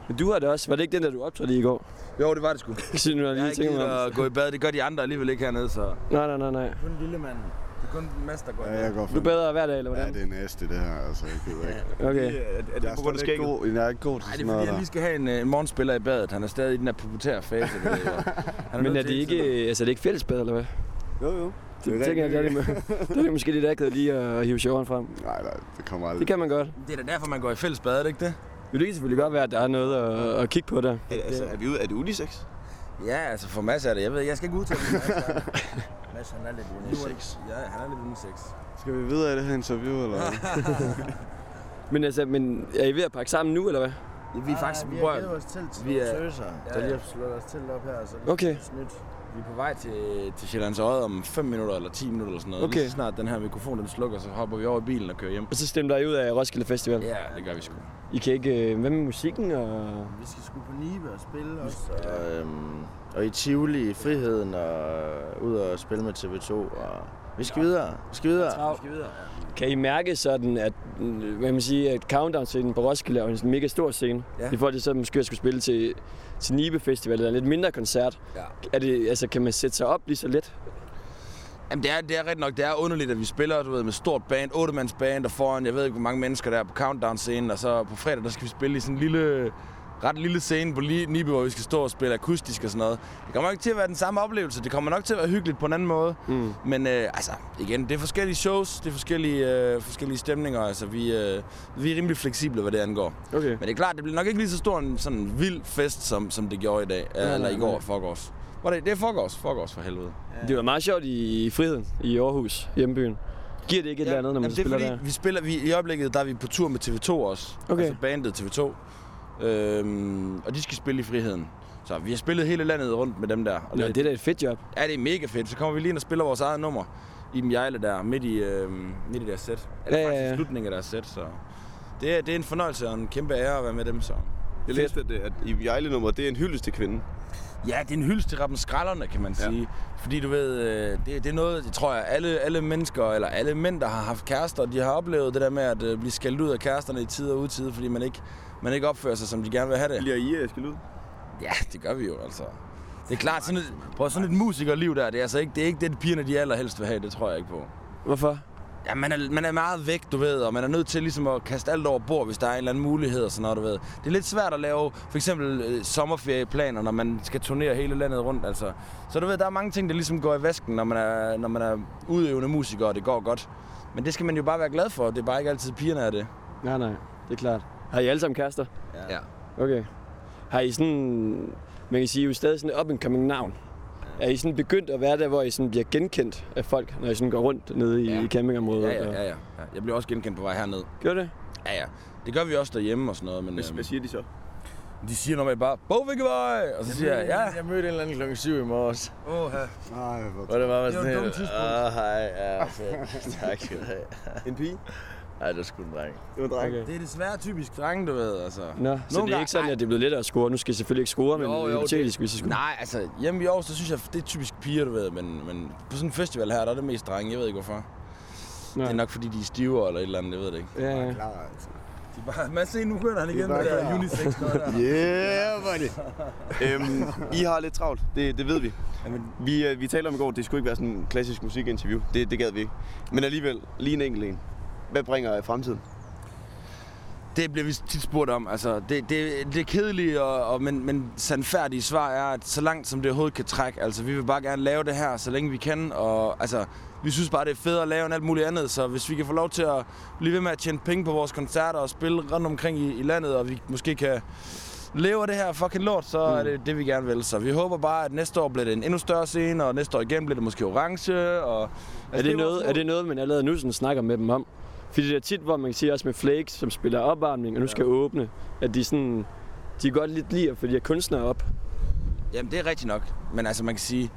Men du har det også. Var det ikke den, der du optrådte i i går? Jo, det var det sgu. Siden Jeg lige ikke tænkt mig at gå i bad. Det gør de andre alligevel ikke hernede, så... Nej, nej, nej, nej. Kun lille mand. Det er kun Mads, der går Ja, jeg går Du bader hver dag, eller Ja, hvordan? det er næste, det her. Altså, jeg gider ikke. Okay. Er, er det Jeg er, på grund af skægget? god, jeg er ikke god til Nej, det er fordi, der. lige skal have en, øh, en morgenspiller i badet. Han er stadig i den her pubertære fase. jo. Han Men er det ikke, altså er det ikke fællesbad, eller hvad? Jo, jo. Det tænker jeg, det er det, det er det måske lidt akavet lige at hive showeren frem. Nej, nej, det kommer aldrig. Det kan man godt. Det er da derfor, man går i fælles bad, er det ikke det? Jo, det kan selvfølgelig godt være, at der er noget at, at kigge på der. Er, altså, er, vi ude, er det unisex? Ja, altså for Mads er det. Jeg ved, jeg skal ikke udtale mig. Mads, han er lidt unisex. Ja, han er lidt unisex. Skal vi videre i det her interview, eller? Men altså, men er I ved at pakke sammen nu, eller hvad? Ja, vi er faktisk... vi prøv har at- givet os telt til vi er- tøser, Ja, der ja. lige har slået os telt op her. Så det er Okay. Snydt. Vi er på vej til, til Sjællands Øje om 5 minutter eller 10 minutter eller sådan noget. Okay. Lige så snart den her mikrofon den slukker, så hopper vi over i bilen og kører hjem. Og så stemmer der ud af Roskilde Festival. Ja, det gør vi sgu. I kan ikke... øh, Hvad med musikken og... Vi skal sgu på Nibe og spille også. Og, øhm, og i Tivoli i Friheden og ud og spille med TV2. Og Vi skal videre. Vi skal videre. Vi skal videre. Kan I mærke sådan, at, mm, hvad man sige, at Countdown-scenen på Roskilde er en mega stor scene? Ja. I forhold til så måske at skulle spille til, til Nibe Festival eller en lidt mindre koncert. Ja. Er det, altså, kan man sætte sig op lige så let? Jamen, det er, det er rigtig nok. Det er underligt, at vi spiller du ved, med stort band, 8 mands band, og foran, jeg ved ikke, hvor mange mennesker der er på Countdown-scenen, og så på fredag, der skal vi spille i sådan en lille, ret lille scene på Nibe, hvor vi skal stå og spille akustisk og sådan noget. Det kommer ikke til at være den samme oplevelse. Det kommer nok til at være hyggeligt på en anden måde. Mm. Men øh, altså, igen, det er forskellige shows, det er forskellige, øh, forskellige stemninger. Altså, vi, øh, vi er rimelig fleksible, hvad det angår. Okay. Men det er klart, det bliver nok ikke lige så stor en sådan vild fest, som, som det gjorde i dag. Nej, eller i går, nej. forgårs. Hvor det, det er forgårs, forgårs for helvede. Det var meget sjovt i friheden i Aarhus, hjembyen. Giver det ikke et eller andet, når man Jamen, det er spiller fordi, der? vi spiller, vi, i øjeblikket der er vi på tur med TV2 også. Okay. Altså bandet TV2. Øhm, og de skal spille i friheden. Så vi har spillet hele landet rundt med dem der. Og Nå, det er da et fedt job. Ja, det er mega fedt. Så kommer vi lige ind og spiller vores eget nummer i dem Jejle der, midt i, øh, midt i deres sæt. Eller Ja, ja, faktisk ja. i slutningen af deres sæt, så... Det er, det er en fornøjelse og en kæmpe ære at være med dem, så... Jeg læste, at, at i Jejle-nummer, det er en hyldest til kvinden. Ja, det er en hyldest til rappen skralderne, kan man sige. Ja. Fordi du ved, øh, det, det er noget, jeg tror jeg, alle, alle mennesker, eller alle mænd, der har haft kærester, de har oplevet det der med at øh, blive skældt ud af kæresterne i tid og utid, fordi man ikke, man ikke opfører sig, som de gerne vil have det. Bliver I øh, skal ud? Ja, det gør vi jo, altså. Det er klart, sådan et, prøv, sådan et musikerliv der, det er, altså ikke, det er ikke det, pigerne de allerhelst vil have, det tror jeg ikke på. Hvorfor? Ja, man er, man er meget væk, du ved, og man er nødt til ligesom at kaste alt over bord, hvis der er en eller anden mulighed og sådan noget, du ved. Det er lidt svært at lave for eksempel øh, sommerferieplaner, når man skal turnere hele landet rundt, altså. Så du ved, der er mange ting, der ligesom går i vasken, når man er, når man er udøvende musiker, og det går godt. Men det skal man jo bare være glad for, det er bare ikke altid pigerne er det. Nej, nej, det er klart. Har I alle sammen kærester? Ja. Okay. Har I sådan, man kan sige, jo stadig sådan et up and coming navn. Er I sådan begyndt at være der, hvor I sådan bliver genkendt af folk, når I sådan går rundt nede i, Ja. i campingområdet? Ja, ja, og- ja, ja. Jeg bliver også genkendt på vej herned. Gør det? Ja, ja. Det gør vi også derhjemme og sådan noget, men... Hvad, øhm, hvad siger de så? De siger normalt bare, Bogvikevej! Og så siger jeg, ja. Jeg mødte en eller anden klokken 7 i morges. Åh, oh, Nej, hvor det var bare Det var sådan et dumt tidspunkt. Åh, hej. Ja, fedt. tak skal du have. En pige? Ej, det var sgu en dreng. Det var dreng. Okay. Det er desværre typisk drenge, du ved, altså. Nå, så Nogle det er ikke sådan, at det er blevet lettere at score. Nu skal I selvfølgelig ikke score, men Jo, jo, hypotetisk, hvis I skulle. Nej, altså hjemme i Aarhus, så synes jeg, det er typisk piger, du ved, men, men på sådan en festival her, der er det mest drenge, jeg ved ikke hvorfor. Nej. Det er nok fordi, de er stive eller et eller andet, jeg ved det ikke. Ja, ja. klar, altså. De er bare, man se, nu begynder han igen med det der unisex noget der. Yeah, buddy. øhm, I har lidt travlt, det, det ved vi. Jamen, Vi, øh, vi talte om i går, det skulle ikke være sådan en klassisk musikinterview. Det, det gad vi ikke. Men alligevel, lige en enkelt en. Hvad bringer fremtiden? det bliver vi tit spurgt om. Altså, det, det, det kedelige, og, og, men, men sandfærdige svar er, at så langt som det overhovedet kan trække. Altså, vi vil bare gerne lave det her, så længe vi kan. Og altså, vi synes bare, det er federe at lave end alt muligt andet. Så hvis vi kan få lov til at blive ved med at tjene penge på vores koncerter og spille rundt omkring i, i landet, og vi måske kan leve af det her fucking lort, så mm. er det det, vi gerne vil. Så vi håber bare, at næste år bliver det en endnu større scene, og næste år igen bliver det måske orange. Og, altså, Er det, vores noget, er det noget, man allerede nu sådan snakker med dem om? Fordi det er tit, hvor man kan sige også med Flake, som spiller opvarmning og nu skal åbne, at de sådan, de godt lidt lide at få de her kunstnere op. Jamen, det er rigtigt nok. Men altså, man kan sige,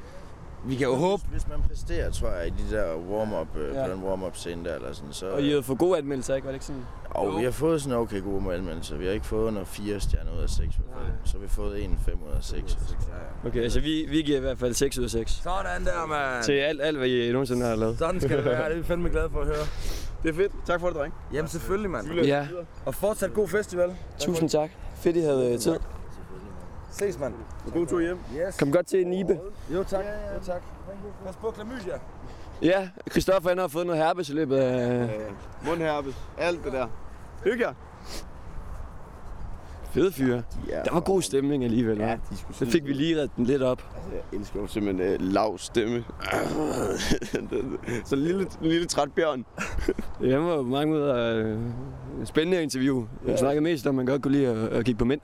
vi kan jo håbe, Hvis man præsterer, tror jeg, i de der warm-up, øh, Ja. på den warm-up scene der, eller sådan, så... Og I har fået gode anmeldelser, ikke? Var det ikke sådan? Og vi har fået sådan okay gode anmeldelser. Vi har ikke fået noget 4 stjerner ud af 6 i hvert fald. Så har vi fået en 5 ud af 6. Okay, altså vi, vi giver i hvert fald 6 ud af 6. sådan der, mand. Til alt, alt, hvad I nogensinde har lavet. Sådan skal det være. Det er vi fandme glade for at høre. Det er fedt. Tak for det, dreng. Jamen selvfølgelig, mand. Ja, Og fortsat god festival. tusind tak. Fedt, I havde øh, tid. Ses, mand. God tur hjem. Yes. Kom godt til Nibe. Jo, tak. Jo, tak. Pas på klamydia. Ja, Christoffer han har fået noget herpes i løbet af... Mundherpes. Alt det der. Hygge jer. Fede fyre. Ja, Der var god stemning alligevel. Ja, de skulle så fik vi lige reddet den lidt op. Altså, jeg elsker jo simpelthen uh, lav stemme. så en lille, en lille træt bjørn. Han var jo på mange måder øh, et spændende interview. Jeg snakkede mest om, at man godt kunne lide at, at kigge på mænd.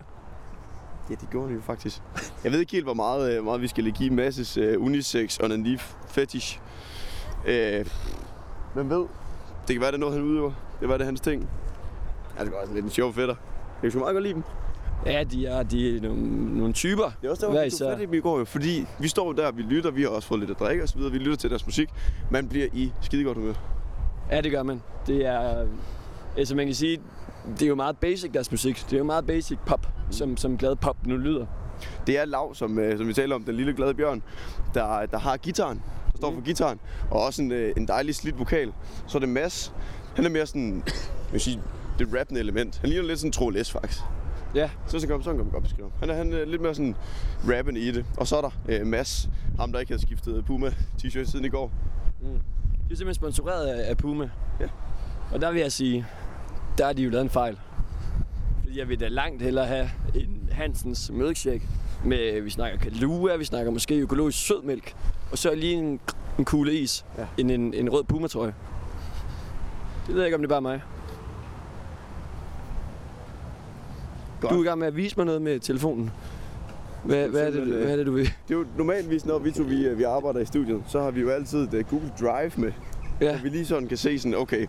Ja, det gjorde han jo faktisk. Jeg ved ikke helt, hvor meget, øh, meget vi skal give Masses uh, unisex og en fetish. Uh, hvem ved? Det kan være, det er noget, han udøver. Det være, det hans ting. Ja, det er også lidt en sjov fætter. Jeg kan meget godt lide dem. Ja, de er, de er nogle, nogle typer. Det er også der, Hver hvor vi især. tog fat i dem i går, jo, fordi vi står der, vi lytter, vi har også fået lidt at drikke og så videre, vi lytter til deres musik. Man bliver i skidegodt humør. Ja, det gør man. Det er, altså man kan sige, det er jo meget basic deres musik. Det er jo meget basic pop, som, som glad pop nu lyder. Det er Lav, som, øh, som vi taler om, den lille glade bjørn, der, der har gitaren, der står for gitaren, og også en, øh, en dejlig slidt vokal. Så er det Mads. Han er mere sådan, jeg vil sige, det rappende element. Han ligner lidt sådan Tro Les, faktisk. Ja. Så, så kan sådan kan man godt beskrive ham. Han er, han er lidt mere sådan rappende i det. Og så er der øh, Mads, ham der ikke havde skiftet Puma t-shirt siden i går. Mm. Det er simpelthen sponsoreret af, af Puma. Ja. Og der vil jeg sige, der har de jo lavet en fejl. Fordi jeg vil da langt hellere have en Hansens milkshake med, vi snakker kalua, vi snakker måske økologisk sødmælk, og så lige en, en kugle is, ja. end en, en rød Puma-trøje. Det ved jeg ikke, om det er bare mig. Godt. Du er i gang med at vise mig noget med telefonen. Hvad, hvad, er, det, hvad er det, du vil? Det er jo normalvis, når vi to vi, vi arbejder i studiet, så har vi jo altid uh, Google Drive med. Ja. Hvor vi lige sådan kan se sådan, okay,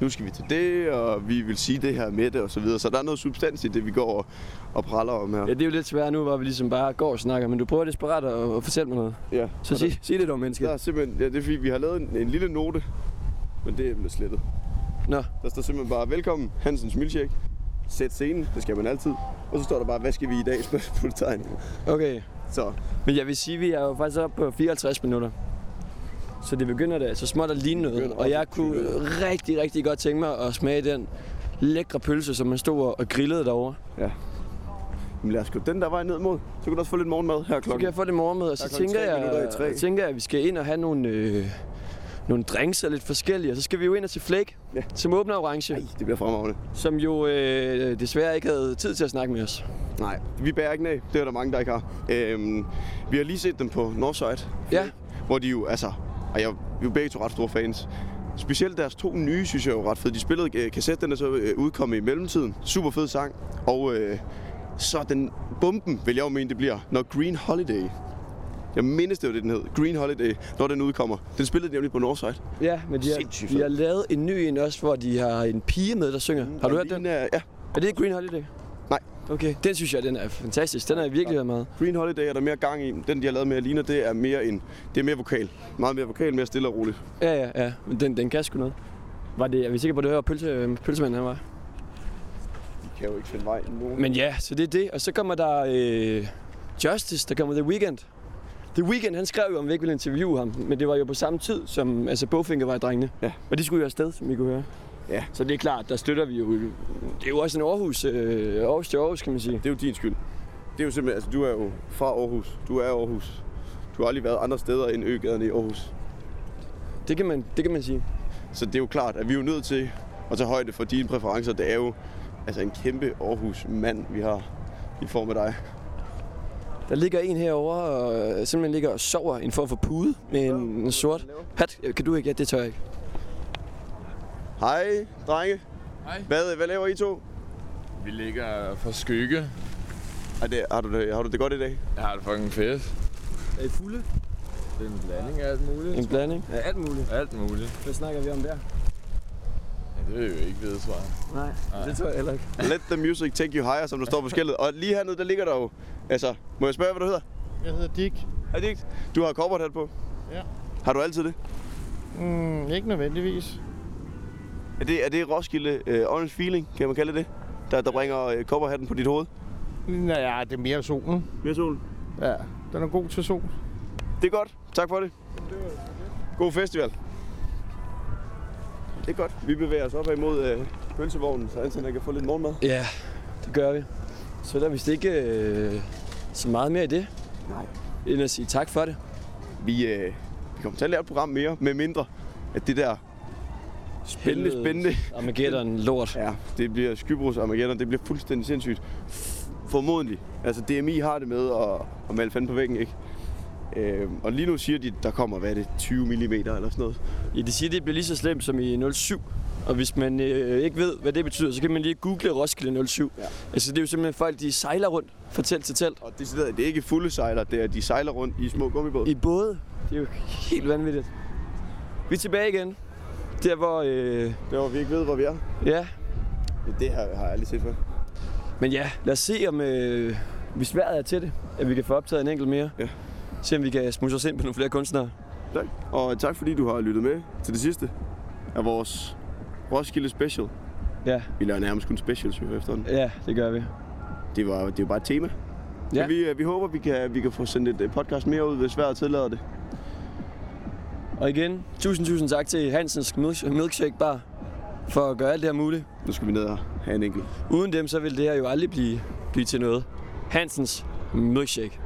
nu skal vi til det, og vi vil sige det her med det, og så videre. Så der er noget substans i det, vi går og, og praller om her. Ja, det er jo lidt svært nu, hvor vi ligesom bare går og snakker, men du prøver desperat at, at fortælle mig noget. Ja. Så sig, sig det dog, menneske. Der er simpelthen, ja, det er fordi, vi har lavet en, en lille note, men det er blevet slettet. Nå. Der står simpelthen bare, velkommen, Hansens Milkshake. Sæt scenen, det skal man altid. Og så står der bare, hvad skal vi i dag? Spørgsmålstegn. Okay. Så. Men jeg vil sige, at vi er jo faktisk oppe på 54 minutter. Så det begynder da så småt at ligne noget. Og jeg kunne rigtig, rigtig godt tænke mig at smage den lækre pølse, som man stod og grillede derovre. Ja. Jamen lad os gå den der vej ned mod. Så kan du også få lidt morgenmad her Så klokken. kan jeg få det morgenmad, og så er tænker jeg, jeg, tænker jeg, at vi skal ind og have nogle, øh, nogle drinks og lidt forskellige. Og så skal vi jo ind og til Flake, ja. som åbner orange. Ej, det bliver fremragende. Som jo øh, desværre ikke havde tid til at snakke med os. Nej, vi bærer ikke af. Det er der mange, der ikke har. Øhm, vi har lige set dem på Northside. Ja. Hvor de jo, altså... Og jeg, vi er jo begge to ret store fans. Specielt deres to nye, synes jeg er ret fede. De spillede øh, kassetten, den er så øh, udkommet i mellemtiden. Super fed sang. Og øh, så den bomben, vil jeg jo mene, det bliver, når Green Holiday jeg mindes det jo det, den hed. Green Holiday, når den udkommer. Den spillede de nemlig på Northside. Ja, men de Sindssygt har, de fed. har lavet en ny en også, hvor de har en pige med, der synger. Har du hørt den? er- ja. Er det Green Holiday? Okay, den synes jeg, den er fantastisk. Den har jeg virkelig hørt meget. Green Holiday er der mere gang i. Den, de har lavet med Alina, det er mere en, det er mere vokal. Meget mere vokal, mere stille og roligt. Ja, ja, ja. Men den, den kan sgu noget. Var det, er vi sikre på, at det var pølse, pølsemanden, han var? De kan jo ikke finde vej nogen. Men ja, så det er det. Og så kommer der øh, Justice, der kommer The Weeknd. The Weeknd, han skrev jo, om vi ikke ville interviewe ham, men det var jo på samme tid, som altså Bogfinger var i drengene. Ja. Og de skulle jo afsted, som I kunne høre. Ja. Så det er klart, der støtter vi jo. Det er jo også en Aarhus, øh, Aarhus til Aarhus, kan man sige. Det er jo din skyld. Det er jo simpelthen, altså du er jo fra Aarhus. Du er Aarhus. Du har aldrig været andre steder end Øgaderne i Aarhus. Det kan man, det kan man sige. Så det er jo klart, at vi er jo nødt til at tage højde for dine præferencer. Det er jo altså en kæmpe Aarhus-mand, vi har i form af dig. Der ligger en herovre og øh, simpelthen ligger og sover i en form for pude med en, en sort hat. Kan du ikke? Ja, det tør jeg ikke. Hej, drenge. Hej. Hvad, hvad laver I to? Vi ligger for skygge. Er det, har, du det, har du det godt i dag? Jeg har det fucking fedt. Er I fulde? Det er en blanding af alt muligt. En blanding af alt muligt. Alt muligt. Hvad snakker vi om der? Ja, det vil jeg jo ikke vide, tror jeg. Nej, Nej. det tror jeg heller ikke. Let the music take you higher, som der står på skiltet. Og lige hernede, der ligger der jo... Altså, må jeg spørge, hvad du hedder? Jeg hedder Dick. Er det ikke? Du har hat på. Ja. Har du altid det? Mm, ikke nødvendigvis. Er det, er det Roskilde uh, Orange Feeling, kan man kalde det? Der, der bringer uh, kopperhatten på dit hoved? Naja, det er mere solen. Mere solen? Ja, den er god til sol. Det er godt. Tak for det. God festival. Det er godt. Vi bevæger os op imod uh, pølsevognen, så Anton kan få lidt morgenmad. Ja, det gør vi. Så er der vist ikke øh, så meget mere i det. Nej. End at sige tak for det. Vi, øh, vi kommer til at lave et program mere, med mindre at det der spændende, spændende... Armageddon lort. Ja, det bliver Skybros Armageddon. Det bliver fuldstændig sindssygt. Formodentlig. Altså DMI har det med at, at male fanden på væggen, ikke? Øh, og lige nu siger de, der kommer, hvad er det, 20 mm eller sådan noget. Ja, de siger, det bliver lige så slemt som i 07. Og hvis man øh, ikke ved, hvad det betyder, så kan man lige google Roskilde 07. Ja. Altså, det er jo simpelthen folk, de sejler rundt fra telt til telt. Og det, det er ikke fulde sejler, det er, de sejler rundt i små gummibåde. I både. Det er jo helt vanvittigt. Vi er tilbage igen. Der hvor... Øh, Der hvor vi ikke ved, hvor vi er. ja, Det her har jeg aldrig set før. men ja, lad os se, om øh, hvis vejret er til det, at vi kan få optaget en enkelt mere. Ja. Se, om vi kan smusse os ind på nogle flere kunstnere. Tak. Og tak fordi du har lyttet med til det sidste af vores Roskilde Special. Ja. Vi laver nærmest kun specials jo efterhånden. Ja, det gør vi. Det var, det jo bare et tema. Ja. Men vi, øh, vi håber, vi kan, vi kan få sendt et øh, podcast mere ud, hvis vejret tillader det. Og igen, tusind, tusind tak til Hansens Milksh- Milkshake Bar for at gøre alt det her muligt. Nu skal vi ned og have en enkelt. Uden dem, så ville det her jo aldrig blive, blive til noget. Hansens Milkshake.